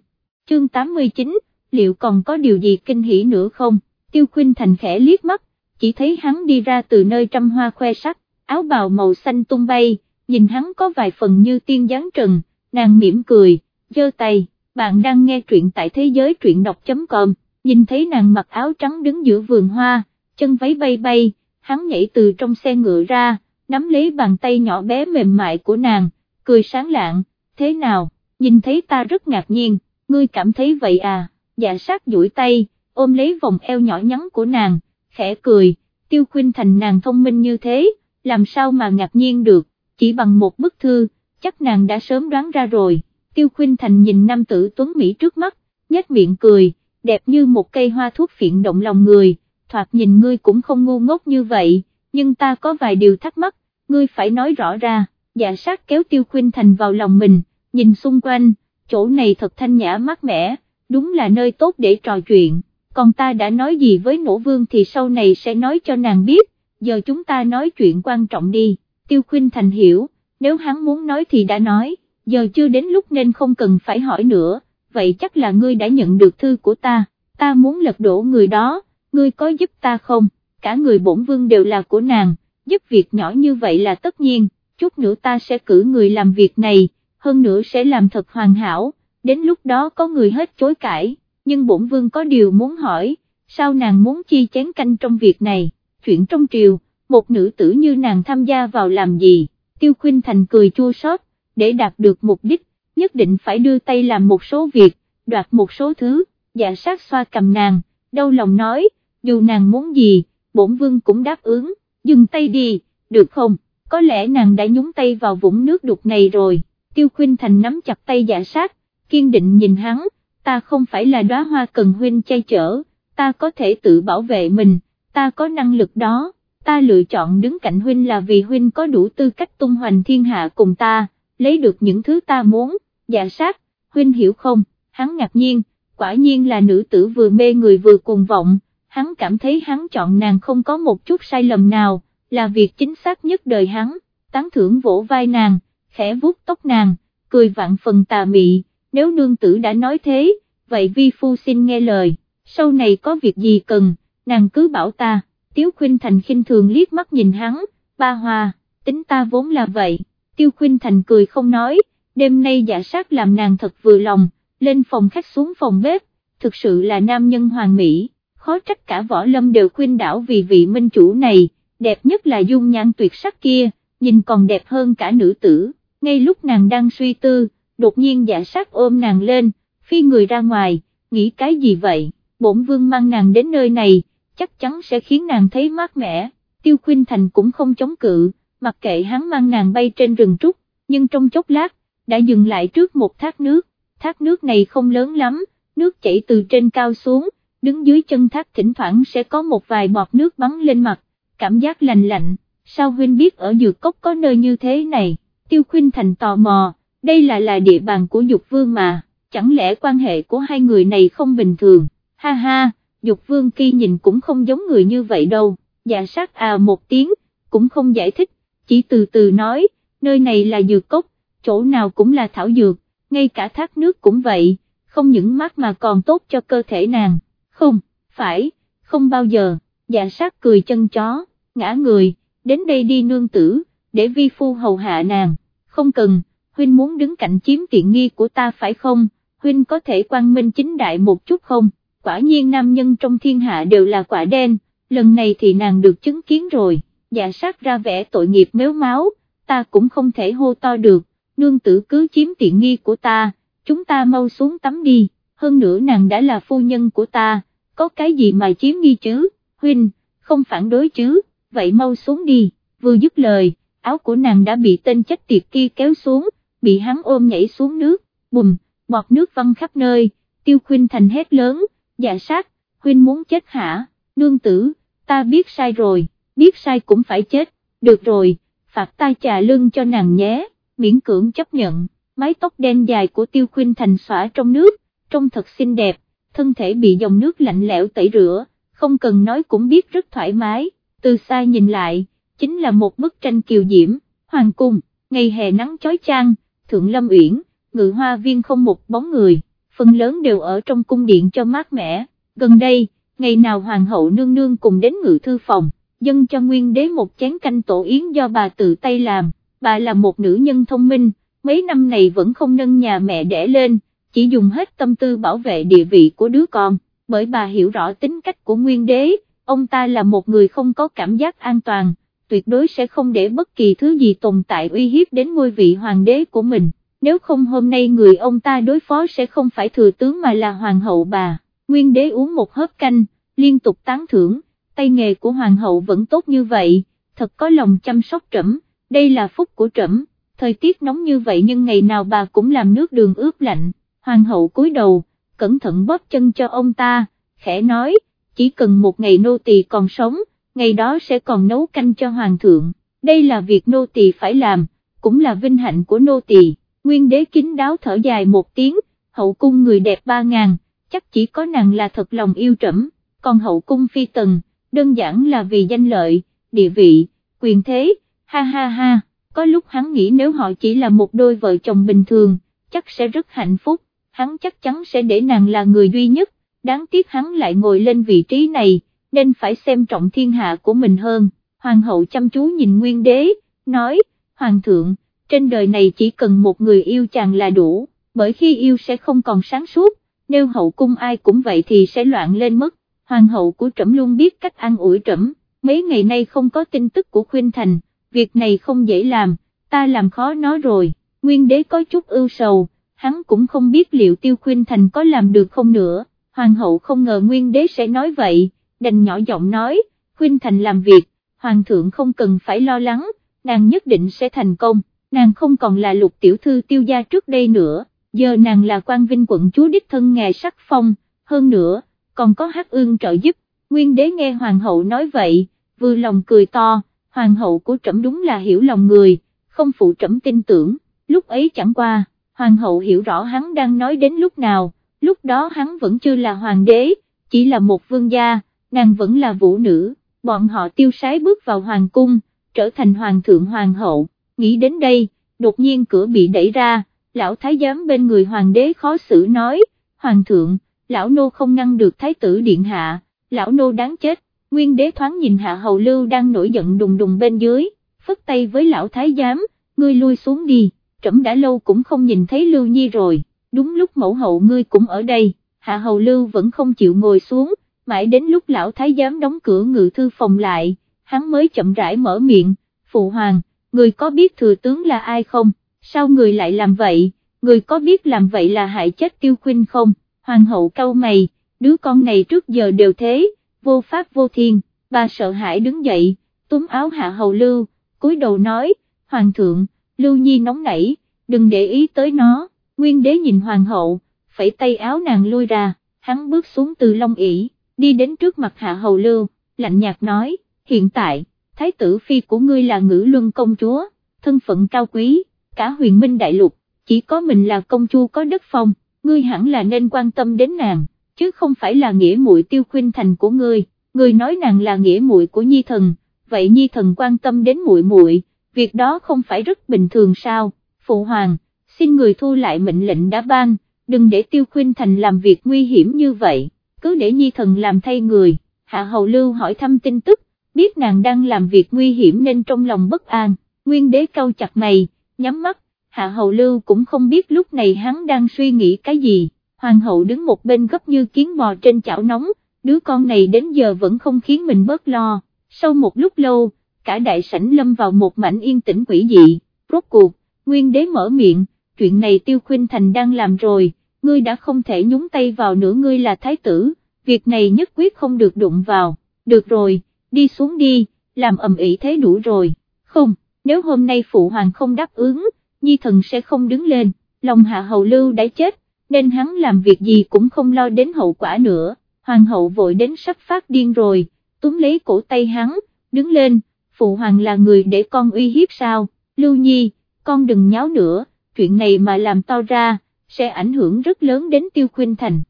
Chương 89, liệu còn có điều gì kinh hỉ nữa không? Tiêu khuyên Thành khẽ liếc mắt, chỉ thấy hắn đi ra từ nơi trăm hoa khoe sắc, áo bào màu xanh tung bay, nhìn hắn có vài phần như tiên giáng trần, nàng mỉm cười, giơ tay, bạn đang nghe truyện tại thế giới truyện đọc.com, nhìn thấy nàng mặc áo trắng đứng giữa vườn hoa, chân váy bay bay, hắn nhảy từ trong xe ngựa ra, nắm lấy bàn tay nhỏ bé mềm mại của nàng, cười sáng lạng, thế nào, nhìn thấy ta rất ngạc nhiên, ngươi cảm thấy vậy à, dạ sát duỗi tay, ôm lấy vòng eo nhỏ nhắn của nàng, khẽ cười, tiêu khuyên thành nàng thông minh như thế, làm sao mà ngạc nhiên được, chỉ bằng một bức thư, chắc nàng đã sớm đoán ra rồi, tiêu Khuynh thành nhìn nam tử tuấn Mỹ trước mắt, nhếch miệng cười, đẹp như một cây hoa thuốc phiện động lòng người, thoạt nhìn ngươi cũng không ngu ngốc như vậy, nhưng ta có vài điều thắc mắc, ngươi phải nói rõ ra, dạ sát kéo tiêu Khuynh thành vào lòng mình, nhìn xung quanh, chỗ này thật thanh nhã mát mẻ, đúng là nơi tốt để trò chuyện, còn ta đã nói gì với nổ vương thì sau này sẽ nói cho nàng biết, giờ chúng ta nói chuyện quan trọng đi, tiêu Khuynh thành hiểu, nếu hắn muốn nói thì đã nói, giờ chưa đến lúc nên không cần phải hỏi nữa, vậy chắc là ngươi đã nhận được thư của ta, ta muốn lật đổ người đó, ngươi có giúp ta không, cả người bổn vương đều là của nàng, giúp việc nhỏ như vậy là tất nhiên, chút nữa ta sẽ cử người làm việc này, hơn nữa sẽ làm thật hoàn hảo, đến lúc đó có người hết chối cãi, nhưng bổn vương có điều muốn hỏi, sao nàng muốn chi chén canh trong việc này, chuyện trong triều, một nữ tử như nàng tham gia vào làm gì, tiêu khuyên thành cười chua xót, để đạt được mục đích, nhất định phải đưa tay làm một số việc, đoạt một số thứ, dạ sát xoa cầm nàng, đau lòng nói, dù nàng muốn gì, bổn vương cũng đáp ứng, dừng tay đi, được không, có lẽ nàng đã nhúng tay vào vũng nước đục này rồi, tiêu khuyên thành nắm chặt tay dạ sát, kiên định nhìn hắn, ta không phải là đóa hoa cần huynh chay chở, ta có thể tự bảo vệ mình, ta có năng lực đó, ta lựa chọn đứng cạnh huynh là vì huynh có đủ tư cách tung hoành thiên hạ cùng ta, lấy được những thứ ta muốn, dạ sát, huynh hiểu không, hắn ngạc nhiên, quả nhiên là nữ tử vừa mê người vừa cuồng vọng, hắn cảm thấy hắn chọn nàng không có một chút sai lầm nào, là việc chính xác nhất đời hắn, tán thưởng vỗ vai nàng, khẽ vuốt tóc nàng, cười vạn phần tà mị, nếu nương tử đã nói thế, vậy vi phu xin nghe lời, sau này có việc gì cần, nàng cứ bảo ta, Tiếu Khuynh Thành khinh thường liếc mắt nhìn hắn, ba hòa, tính ta vốn là vậy, Tiêu Khuynh Thành cười không nói, đêm nay giả sát làm nàng thật vừa lòng, lên phòng khách xuống phòng bếp, thực sự là nam nhân hoàng mỹ, khó trách cả võ lâm đều khuyên đảo vì vị minh chủ này, đẹp nhất là dung nhan tuyệt sắc kia, nhìn còn đẹp hơn cả nữ tử, ngay lúc nàng đang suy tư, đột nhiên giả sát ôm nàng lên, phi người ra ngoài, nghĩ cái gì vậy, bổn vương mang nàng đến nơi này, chắc chắn sẽ khiến nàng thấy mát mẻ, tiêu khuyên thành cũng không chống cự, mặc kệ hắn mang nàng bay trên rừng trúc, nhưng trong chốc lát, đã dừng lại trước một thác nước, thác nước này không lớn lắm, nước chảy từ trên cao xuống, đứng dưới chân thác thỉnh thoảng sẽ có một vài bọt nước bắn lên mặt, cảm giác lành lạnh, sao huynh biết ở dược cốc có nơi như thế này, tiêu khuyên thành tò mò, đây là là địa bàn của dục vương mà, chẳng lẽ quan hệ của hai người này không bình thường, ha ha, dục vương kia nhìn cũng không giống người như vậy đâu, dạ sát à một tiếng, cũng không giải thích, chỉ từ từ nói, nơi này là dược cốc, chỗ nào cũng là thảo dược, ngay cả thác nước cũng vậy, không những mát mà còn tốt cho cơ thể nàng, không, phải, không bao giờ, dạ sát cười chân chó, ngã người, đến đây đi nương tử, để vi phu hầu hạ nàng, không cần, huynh muốn đứng cạnh chiếm tiện nghi của ta phải không, huynh có thể quang minh chính đại một chút không, quả nhiên nam nhân trong thiên hạ đều là quả đen, lần này thì nàng được chứng kiến rồi, dạ sát ra vẻ tội nghiệp méo máu, ta cũng không thể hô to được, nương tử cứ chiếm tiện nghi của ta, chúng ta mau xuống tắm đi, hơn nữa nàng đã là phu nhân của ta, có cái gì mà chiếm nghi chứ, huynh, không phản đối chứ, vậy mau xuống đi, vừa dứt lời, áo của nàng đã bị tên chết tiệt kia kéo xuống, bị hắn ôm nhảy xuống nước, bùm, bọt nước văng khắp nơi, tiêu khuyên thành hét lớn, dạ sát, huynh muốn chết hả, nương tử, ta biết sai rồi, biết sai cũng phải chết, được rồi, phạt ta trà lưng cho nàng nhé, miễn cưỡng chấp nhận, mái tóc đen dài của tiêu khuyên thành xõa trong nước, trông thật xinh đẹp, thân thể bị dòng nước lạnh lẽo tẩy rửa, không cần nói cũng biết rất thoải mái, từ xa nhìn lại, chính là một bức tranh kiều diễm, hoàng cung, ngày hè nắng chói chang, thượng lâm uyển, ngự hoa viên không một bóng người, phần lớn đều ở trong cung điện cho mát mẻ, gần đây, ngày nào hoàng hậu nương nương cùng đến ngự thư phòng, dâng cho nguyên đế một chén canh tổ yến do bà tự tay làm, bà là một nữ nhân thông minh, mấy năm này vẫn không nâng nhà mẹ đẻ lên, chỉ dùng hết tâm tư bảo vệ địa vị của đứa con, bởi bà hiểu rõ tính cách của nguyên đế, ông ta là một người không có cảm giác an toàn, tuyệt đối sẽ không để bất kỳ thứ gì tồn tại uy hiếp đến ngôi vị hoàng đế của mình, nếu không hôm nay người ông ta đối phó sẽ không phải thừa tướng mà là hoàng hậu bà, nguyên đế uống một hớp canh, liên tục tán thưởng, tay nghề của hoàng hậu vẫn tốt như vậy, thật có lòng chăm sóc trẫm, đây là phúc của trẫm, thời tiết nóng như vậy nhưng ngày nào bà cũng làm nước đường ướp lạnh, hoàng hậu cúi đầu, cẩn thận bóp chân cho ông ta, khẽ nói, chỉ cần một ngày nô tỳ còn sống, ngày đó sẽ còn nấu canh cho hoàng thượng, đây là việc nô tỳ phải làm, cũng là vinh hạnh của nô tỳ. Nguyên đế kính đáo thở dài một tiếng, hậu cung người đẹp ba ngàn, chắc chỉ có nàng là thật lòng yêu trẫm, còn hậu cung phi tần, đơn giản là vì danh lợi, địa vị, quyền thế, ha ha ha, có lúc hắn nghĩ nếu họ chỉ là một đôi vợ chồng bình thường, chắc sẽ rất hạnh phúc, hắn chắc chắn sẽ để nàng là người duy nhất, đáng tiếc hắn lại ngồi lên vị trí này, nên phải xem trọng thiên hạ của mình hơn, hoàng hậu chăm chú nhìn nguyên đế, nói, hoàng thượng, trên đời này chỉ cần một người yêu chàng là đủ, bởi khi yêu sẽ không còn sáng suốt, nếu hậu cung ai cũng vậy thì sẽ loạn lên mất, hoàng hậu của trẫm luôn biết cách an ủi trẫm, mấy ngày nay không có tin tức của Khuyên Thành, việc này không dễ làm, ta làm khó nó rồi, nguyên đế có chút ưu sầu, hắn cũng không biết liệu Tiêu Khuyên Thành có làm được không nữa, hoàng hậu không ngờ nguyên đế sẽ nói vậy, đành nhỏ giọng nói, Khuyên Thành làm việc, hoàng thượng không cần phải lo lắng, nàng nhất định sẽ thành công, nàng không còn là lục tiểu thư tiêu gia trước đây nữa, giờ nàng là quan vinh quận chúa đích thân ngài sắc phong, hơn nữa, còn có hát ương trợ giúp, nguyên đế nghe hoàng hậu nói vậy, vừa lòng cười to, hoàng hậu của trẫm đúng là hiểu lòng người, không phụ trẫm tin tưởng, lúc ấy chẳng qua, hoàng hậu hiểu rõ hắn đang nói đến lúc nào, lúc đó hắn vẫn chưa là hoàng đế, chỉ là một vương gia, nàng vẫn là vũ nữ, bọn họ tiêu sái bước vào hoàng cung, trở thành hoàng thượng hoàng hậu, nghĩ đến đây, đột nhiên cửa bị đẩy ra, lão thái giám bên người hoàng đế khó xử nói, hoàng thượng, lão nô không ngăn được thái tử điện hạ, lão nô đáng chết, nguyên đế thoáng nhìn hạ hầu lưu đang nổi giận đùng đùng bên dưới, phất tay với lão thái giám, ngươi lui xuống đi, trẫm đã lâu cũng không nhìn thấy lưu nhi rồi, đúng lúc mẫu hậu ngươi cũng ở đây, hạ hầu lưu vẫn không chịu ngồi xuống, mãi đến lúc lão thái giám đóng cửa ngự thư phòng lại, hắn mới chậm rãi mở miệng, phụ hoàng, người có biết thừa tướng là ai không, sao người lại làm vậy, người có biết làm vậy là hại chết tiêu khuynh không, hoàng hậu cau mày, đứa con này trước giờ đều thế, vô pháp vô thiên, bà sợ hãi đứng dậy, túm áo hạ hầu lưu, cúi đầu nói, hoàng thượng, lưu nhi nóng nảy, đừng để ý tới nó, nguyên đế nhìn hoàng hậu, phẩy tay áo nàng lui ra, hắn bước xuống từ long ỷ, đi đến trước mặt hạ hầu lưu, lạnh nhạt nói, hiện tại, thái tử phi của ngươi là ngữ luân công chúa, thân phận cao quý, cả huyền minh đại lục, chỉ có mình là công chúa có đất phong, ngươi hẳn là nên quan tâm đến nàng, chứ không phải là nghĩa muội tiêu khuyên thành của ngươi, ngươi nói nàng là nghĩa muội của nhi thần, vậy nhi thần quan tâm đến muội muội, việc đó không phải rất bình thường sao, phụ hoàng, xin người thu lại mệnh lệnh đã ban, đừng để tiêu khuyên thành làm việc nguy hiểm như vậy, cứ để nhi thần làm thay người, hạ hầu lưu hỏi thăm tin tức, biết nàng đang làm việc nguy hiểm nên trong lòng bất an, nguyên đế cau chặt mày, nhắm mắt, hạ hầu lưu cũng không biết lúc này hắn đang suy nghĩ cái gì, hoàng hậu đứng một bên gấp như kiến bò trên chảo nóng, đứa con này đến giờ vẫn không khiến mình bớt lo, sau một lúc lâu, cả đại sảnh lâm vào một mảnh yên tĩnh quỷ dị, rốt cuộc, nguyên đế mở miệng, chuyện này tiêu khuyên thành đang làm rồi, ngươi đã không thể nhúng tay vào nữa ngươi là thái tử, việc này nhất quyết không được đụng vào, được rồi đi xuống đi, làm ầm ĩ thế đủ rồi, không, nếu hôm nay phụ hoàng không đáp ứng, nhi thần sẽ không đứng lên, lòng hạ hầu lưu đã chết, nên hắn làm việc gì cũng không lo đến hậu quả nữa, hoàng hậu vội đến sắp phát điên rồi, túm lấy cổ tay hắn, đứng lên, phụ hoàng là người để con uy hiếp sao, lưu nhi, con đừng nháo nữa, chuyện này mà làm to ra, sẽ ảnh hưởng rất lớn đến tiêu khuyên thành.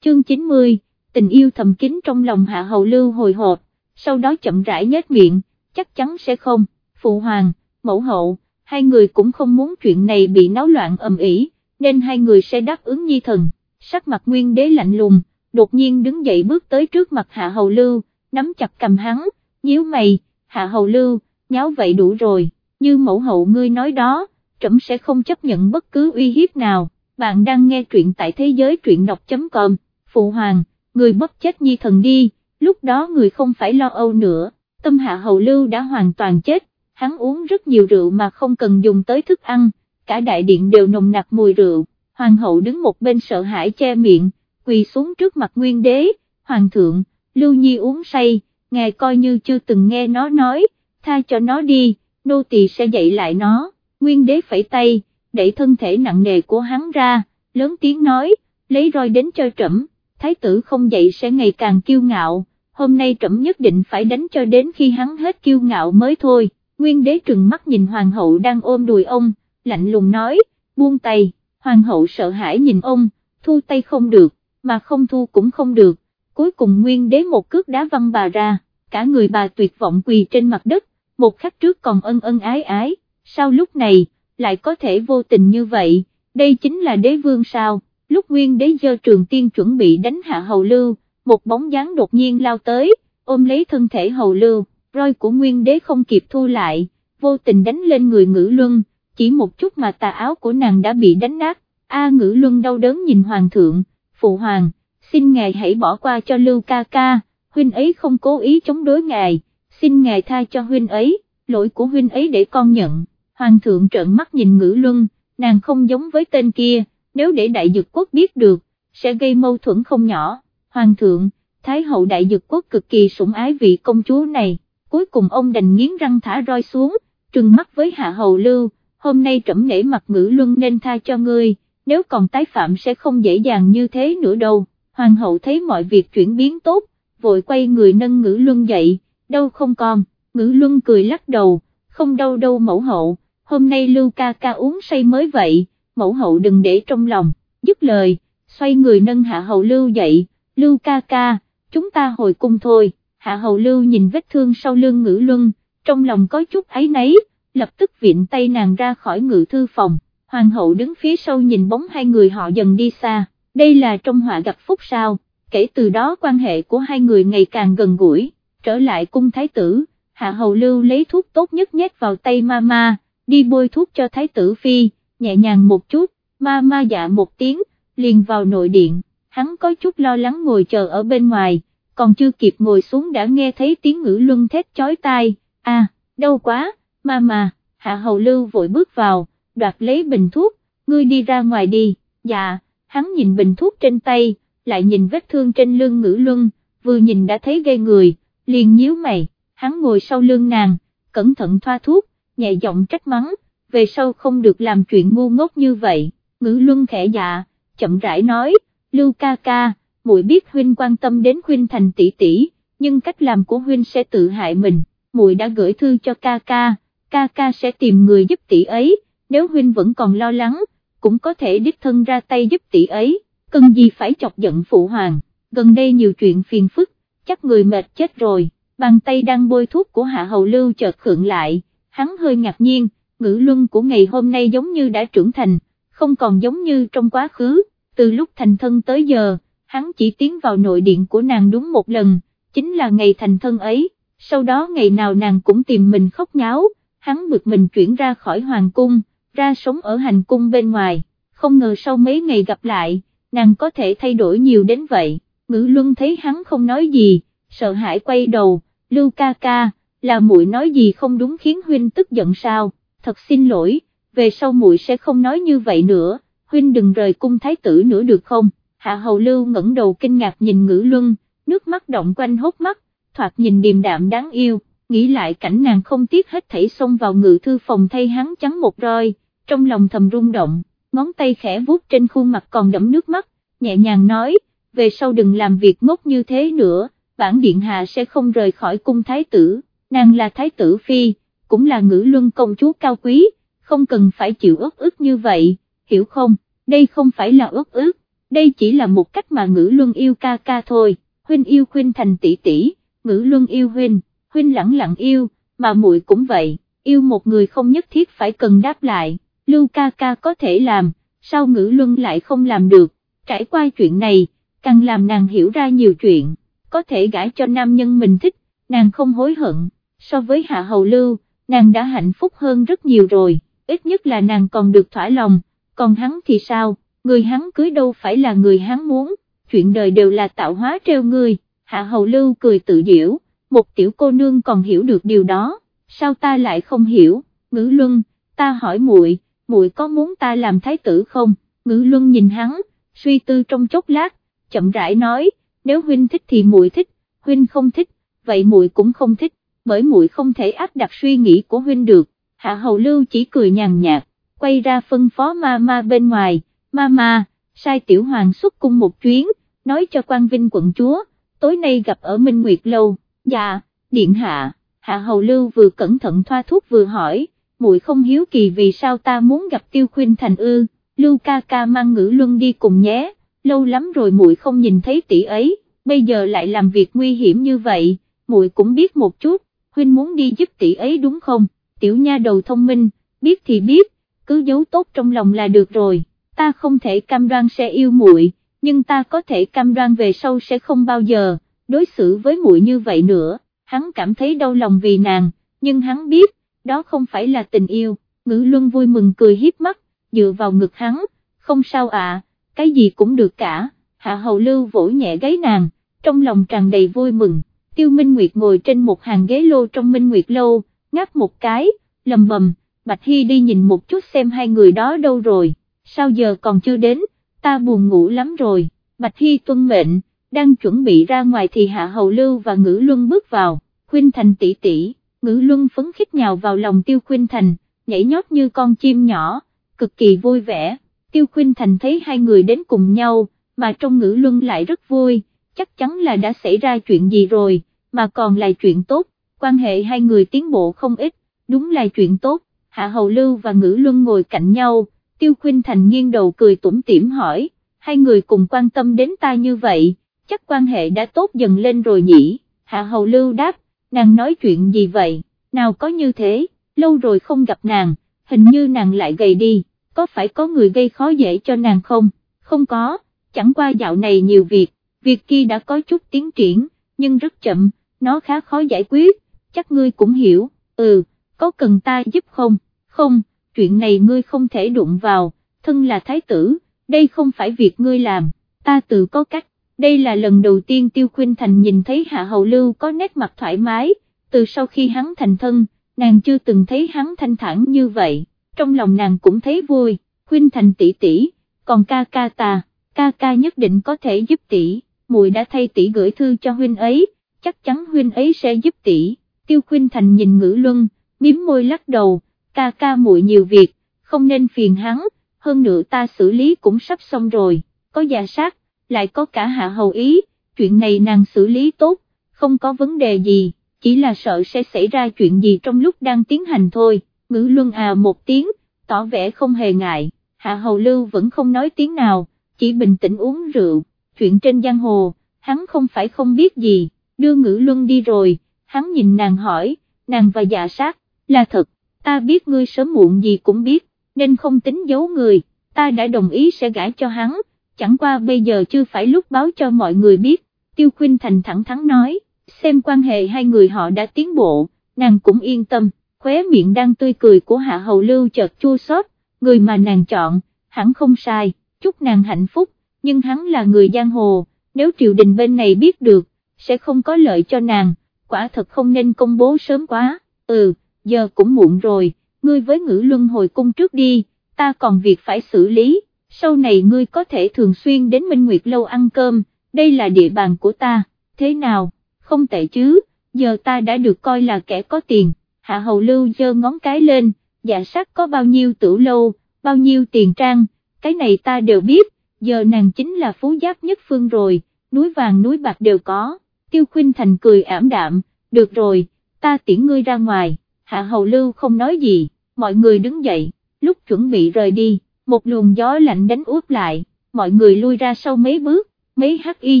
Chương 90, tình yêu thầm kín trong lòng hạ hầu lưu hồi hộp, sau đó chậm rãi nhếch miệng, chắc chắn sẽ không, phụ hoàng, mẫu hậu, hai người cũng không muốn chuyện này bị náo loạn ầm ĩ, nên hai người sẽ đáp ứng nhi thần, sắc mặt nguyên đế lạnh lùng, đột nhiên đứng dậy bước tới trước mặt hạ hầu lưu, nắm chặt cầm hắn, nhíu mày, hạ hầu lưu, nháo vậy đủ rồi, như mẫu hậu ngươi nói đó, trẫm sẽ không chấp nhận bất cứ uy hiếp nào, bạn đang nghe truyện tại thế giới truyện đọc.com, Phụ Hoàng, người bất chết nhi thần đi, lúc đó người không phải lo âu nữa, tâm hạ hầu lưu đã hoàn toàn chết, hắn uống rất nhiều rượu mà không cần dùng tới thức ăn, cả đại điện đều nồng nặc mùi rượu, hoàng hậu đứng một bên sợ hãi che miệng, quỳ xuống trước mặt nguyên đế, hoàng thượng, lưu nhi uống say, ngài coi như chưa từng nghe nó nói, tha cho nó đi, nô tỳ sẽ dạy lại nó, nguyên đế phẩy tay, đẩy thân thể nặng nề của hắn ra, lớn tiếng nói, lấy roi đến cho trẫm, thái tử không dậy sẽ ngày càng kiêu ngạo, hôm nay trẫm nhất định phải đánh cho đến khi hắn hết kiêu ngạo mới thôi, nguyên đế trừng mắt nhìn hoàng hậu đang ôm đùi ông, lạnh lùng nói, buông tay, hoàng hậu sợ hãi nhìn ông, thu tay không được, mà không thu cũng không được, cuối cùng nguyên đế một cước đá văng bà ra, cả người bà tuyệt vọng quỳ trên mặt đất, một khắc trước còn ân ân ái ái, sao lúc này, lại có thể vô tình như vậy, đây chính là đế vương sao, lúc nguyên đế dơ trường tiên chuẩn bị đánh hạ hầu lưu, một bóng dáng đột nhiên lao tới, ôm lấy thân thể hầu lưu, roi của nguyên đế không kịp thu lại, vô tình đánh lên người ngữ luân, chỉ một chút mà tà áo của nàng đã bị đánh nát, A ngữ luân đau đớn nhìn hoàng thượng, phụ hoàng, xin ngài hãy bỏ qua cho lưu ca ca, huynh ấy không cố ý chống đối ngài, xin ngài tha cho huynh ấy, lỗi của huynh ấy để con nhận, hoàng thượng trợn mắt nhìn ngữ luân, nàng không giống với tên kia, nếu để đại dực quốc biết được, sẽ gây mâu thuẫn không nhỏ, hoàng thượng, thái hậu đại dực quốc cực kỳ sủng ái vị công chúa này, cuối cùng ông đành nghiến răng thả roi xuống, trừng mắt với hạ hầu lưu, hôm nay trẫm nể mặt ngữ luân nên tha cho ngươi, nếu còn tái phạm sẽ không dễ dàng như thế nữa đâu, hoàng hậu thấy mọi việc chuyển biến tốt, vội quay người nâng ngữ luân dậy, đâu không con, ngữ luân cười lắc đầu, không đâu đâu mẫu hậu, hôm nay lưu ca ca uống say mới vậy, mẫu hậu đừng để trong lòng, dứt lời, xoay người nâng hạ hậu lưu dậy, lưu ca ca, chúng ta hồi cung thôi, hạ hầu lưu nhìn vết thương sau lưng ngữ luân, trong lòng có chút ấy nấy, lập tức viện tay nàng ra khỏi ngự thư phòng, hoàng hậu đứng phía sau nhìn bóng hai người họ dần đi xa, đây là trong họa gặp phúc sao, kể từ đó quan hệ của hai người ngày càng gần gũi, trở lại cung thái tử, hạ hầu lưu lấy thuốc tốt nhất nhét vào tay mama, đi bôi thuốc cho thái tử phi, nhẹ nhàng một chút, mama dạ một tiếng, liền vào nội điện, hắn có chút lo lắng ngồi chờ ở bên ngoài, còn chưa kịp ngồi xuống đã nghe thấy tiếng ngữ luân thét chói tai, a, đau quá mà mà, hạ hầu lưu vội bước vào, đoạt lấy bình thuốc, ngươi đi ra ngoài đi, dạ, hắn nhìn bình thuốc trên tay, lại nhìn vết thương trên lưng ngữ luân, vừa nhìn đã thấy gây người, liền nhíu mày, hắn ngồi sau lưng nàng, cẩn thận thoa thuốc, nhẹ giọng trách mắng, về sau không được làm chuyện ngu ngốc như vậy, ngữ luân khẽ dạ, chậm rãi nói, lưu ca ca, muội biết huynh quan tâm đến huynh thành tỷ tỷ, nhưng cách làm của huynh sẽ tự hại mình, muội đã gửi thư cho ca ca, ca ca sẽ tìm người giúp tỷ ấy, nếu huynh vẫn còn lo lắng, cũng có thể đích thân ra tay giúp tỷ ấy, cần gì phải chọc giận phụ hoàng, gần đây nhiều chuyện phiền phức, chắc người mệt chết rồi, bàn tay đang bôi thuốc của hạ hầu lưu chợt khượng lại, hắn hơi ngạc nhiên, ngữ luân của ngày hôm nay giống như đã trưởng thành, không còn giống như trong quá khứ, từ lúc thành thân tới giờ, hắn chỉ tiến vào nội điện của nàng đúng một lần, chính là ngày thành thân ấy, sau đó ngày nào nàng cũng tìm mình khóc nháo, hắn bực mình chuyển ra khỏi hoàng cung, ra sống ở hành cung bên ngoài, không ngờ sau mấy ngày gặp lại, nàng có thể thay đổi nhiều đến vậy, ngữ luân thấy hắn không nói gì, sợ hãi quay đầu, lưu ca ca, là muội nói gì không đúng khiến huynh tức giận sao, thật xin lỗi, về sau muội sẽ không nói như vậy nữa, huynh đừng rời cung thái tử nữa được không, hạ hầu lưu ngẩng đầu kinh ngạc nhìn ngữ luân, nước mắt động quanh hốc mắt, thoạt nhìn điềm đạm đáng yêu nghĩ lại cảnh nàng không tiếc hết thảy xông vào ngự thư phòng thay hắn trắng một roi, trong lòng thầm rung động, ngón tay khẽ vuốt trên khuôn mặt còn đẫm nước mắt, nhẹ nhàng nói, về sau đừng làm việc ngốc như thế nữa, bản điện hạ sẽ không rời khỏi cung thái tử, nàng là thái tử phi, cũng là ngữ luân công chúa cao quý, không cần phải chịu ức ức như vậy, hiểu không, đây không phải là ức ức, đây chỉ là một cách mà ngữ luân yêu ca ca thôi, huynh yêu khuynh thành tỷ tỷ, ngữ luân yêu huynh huynh lẳng lặng yêu, mà muội cũng vậy, yêu một người không nhất thiết phải cần đáp lại, Lưu ca ca có thể làm, sao ngữ luân lại không làm được, trải qua chuyện này, càng làm nàng hiểu ra nhiều chuyện, có thể gãi cho nam nhân mình thích, nàng không hối hận, so với Hạ Hầu Lưu, nàng đã hạnh phúc hơn rất nhiều rồi, ít nhất là nàng còn được thỏa lòng, còn hắn thì sao, người hắn cưới đâu phải là người hắn muốn, chuyện đời đều là tạo hóa treo người, Hạ Hầu Lưu cười tự diễu, một tiểu cô nương còn hiểu được điều đó, sao ta lại không hiểu, ngữ luân, ta hỏi muội, muội có muốn ta làm thái tử không, ngữ luân nhìn hắn, suy tư trong chốc lát, chậm rãi nói, nếu huynh thích thì muội thích, huynh không thích, vậy muội cũng không thích, bởi muội không thể áp đặt suy nghĩ của huynh được, hạ hầu lưu chỉ cười nhàn nhạt, quay ra phân phó ma ma bên ngoài, ma ma, sai tiểu hoàng xuất cung một chuyến, nói cho quan vinh quận chúa, tối nay gặp ở Minh Nguyệt Lâu, dạ, điện hạ, hạ hầu lưu vừa cẩn thận thoa thuốc vừa hỏi, muội không hiếu kỳ vì sao ta muốn gặp tiêu khuyên thành ư, lưu ca ca mang ngữ luân đi cùng nhé, lâu lắm rồi muội không nhìn thấy tỷ ấy, bây giờ lại làm việc nguy hiểm như vậy, muội cũng biết một chút, huynh muốn đi giúp tỷ ấy đúng không, tiểu nha đầu thông minh, biết thì biết, cứ giấu tốt trong lòng là được rồi, ta không thể cam đoan sẽ yêu muội, nhưng ta có thể cam đoan về sau sẽ không bao giờ. Đối xử với muội như vậy nữa, hắn cảm thấy đau lòng vì nàng, nhưng hắn biết, đó không phải là tình yêu, ngữ luân vui mừng cười hiếp mắt, dựa vào ngực hắn, không sao ạ, cái gì cũng được cả, hạ hầu lưu vỗ nhẹ gáy nàng, trong lòng tràn đầy vui mừng, tiêu minh nguyệt ngồi trên một hàng ghế lô trong minh nguyệt lâu, ngáp một cái, lầm bầm, Bạch Hy đi nhìn một chút xem hai người đó đâu rồi, sao giờ còn chưa đến, ta buồn ngủ lắm rồi, Bạch Hy tuân mệnh, đang chuẩn bị ra ngoài thì Hạ Hầu Lưu và Ngữ Luân bước vào, Khuynh Thành tỷ tỷ, Ngữ Luân phấn khích nhào vào lòng Tiêu Khuynh Thành, nhảy nhót như con chim nhỏ, cực kỳ vui vẻ, Tiêu Khuynh Thành thấy hai người đến cùng nhau, mà trong Ngữ Luân lại rất vui, chắc chắn là đã xảy ra chuyện gì rồi, mà còn là chuyện tốt, quan hệ hai người tiến bộ không ít, đúng là chuyện tốt, Hạ Hầu Lưu và Ngữ Luân ngồi cạnh nhau, Tiêu Khuynh Thành nghiêng đầu cười tủm tỉm hỏi, hai người cùng quan tâm đến ta như vậy, chắc quan hệ đã tốt dần lên rồi nhỉ, Hạ Hầu Lưu đáp, nàng nói chuyện gì vậy, nào có như thế, lâu rồi không gặp nàng, hình như nàng lại gầy đi, có phải có người gây khó dễ cho nàng không, không có, chẳng qua dạo này nhiều việc, việc kia đã có chút tiến triển, nhưng rất chậm, nó khá khó giải quyết, chắc ngươi cũng hiểu, ừ, có cần ta giúp không, không, chuyện này ngươi không thể đụng vào, thân là thái tử, đây không phải việc ngươi làm, ta tự có cách, đây là lần đầu tiên Tiêu Khuynh Thành nhìn thấy Hạ Hầu Lưu có nét mặt thoải mái, từ sau khi hắn thành thân, nàng chưa từng thấy hắn thanh thản như vậy, trong lòng nàng cũng thấy vui, Khuynh Thành tỷ tỷ, còn ca ca ta, ca ca nhất định có thể giúp tỷ, muội đã thay tỷ gửi thư cho huynh ấy, chắc chắn huynh ấy sẽ giúp tỷ, Tiêu Khuynh Thành nhìn ngữ luân, miếm môi lắc đầu, ca ca muội nhiều việc, không nên phiền hắn, hơn nữa ta xử lý cũng sắp xong rồi, có già sát, lại có cả hạ hầu ý, chuyện này nàng xử lý tốt, không có vấn đề gì, chỉ là sợ sẽ xảy ra chuyện gì trong lúc đang tiến hành thôi, ngữ luân à một tiếng, tỏ vẻ không hề ngại, hạ hầu lưu vẫn không nói tiếng nào, chỉ bình tĩnh uống rượu, chuyện trên giang hồ, hắn không phải không biết gì, đưa ngữ luân đi rồi, hắn nhìn nàng hỏi, nàng và dạ sát, là thật, ta biết ngươi sớm muộn gì cũng biết, nên không tính giấu người, ta đã đồng ý sẽ gãi cho hắn, chẳng qua bây giờ chưa phải lúc báo cho mọi người biết, Tiêu Khuynh Thành thẳng thắn nói, xem quan hệ hai người họ đã tiến bộ, nàng cũng yên tâm, khóe miệng đang tươi cười của Hạ Hầu Lưu chợt chua xót, người mà nàng chọn, hẳn không sai, chúc nàng hạnh phúc, nhưng hắn là người giang hồ, nếu triều đình bên này biết được, sẽ không có lợi cho nàng, quả thật không nên công bố sớm quá, ừ, giờ cũng muộn rồi, ngươi với ngữ luân hồi cung trước đi, ta còn việc phải xử lý sau này ngươi có thể thường xuyên đến Minh Nguyệt Lâu ăn cơm, đây là địa bàn của ta, thế nào, không tệ chứ, giờ ta đã được coi là kẻ có tiền, Hạ Hầu Lưu giơ ngón cái lên, dạ sắc có bao nhiêu tử lâu, bao nhiêu tiền trang, cái này ta đều biết, giờ nàng chính là phú giáp nhất phương rồi, núi vàng núi bạc đều có, Tiêu khuyên Thành cười ảm đạm, được rồi, ta tiễn ngươi ra ngoài, Hạ Hầu Lưu không nói gì, mọi người đứng dậy, lúc chuẩn bị rời đi một luồng gió lạnh đánh úp lại, mọi người lui ra sau mấy bước, mấy hắc y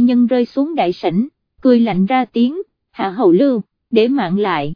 nhân rơi xuống đại sảnh, cười lạnh ra tiếng, hạ hầu lưu, để mạng lại.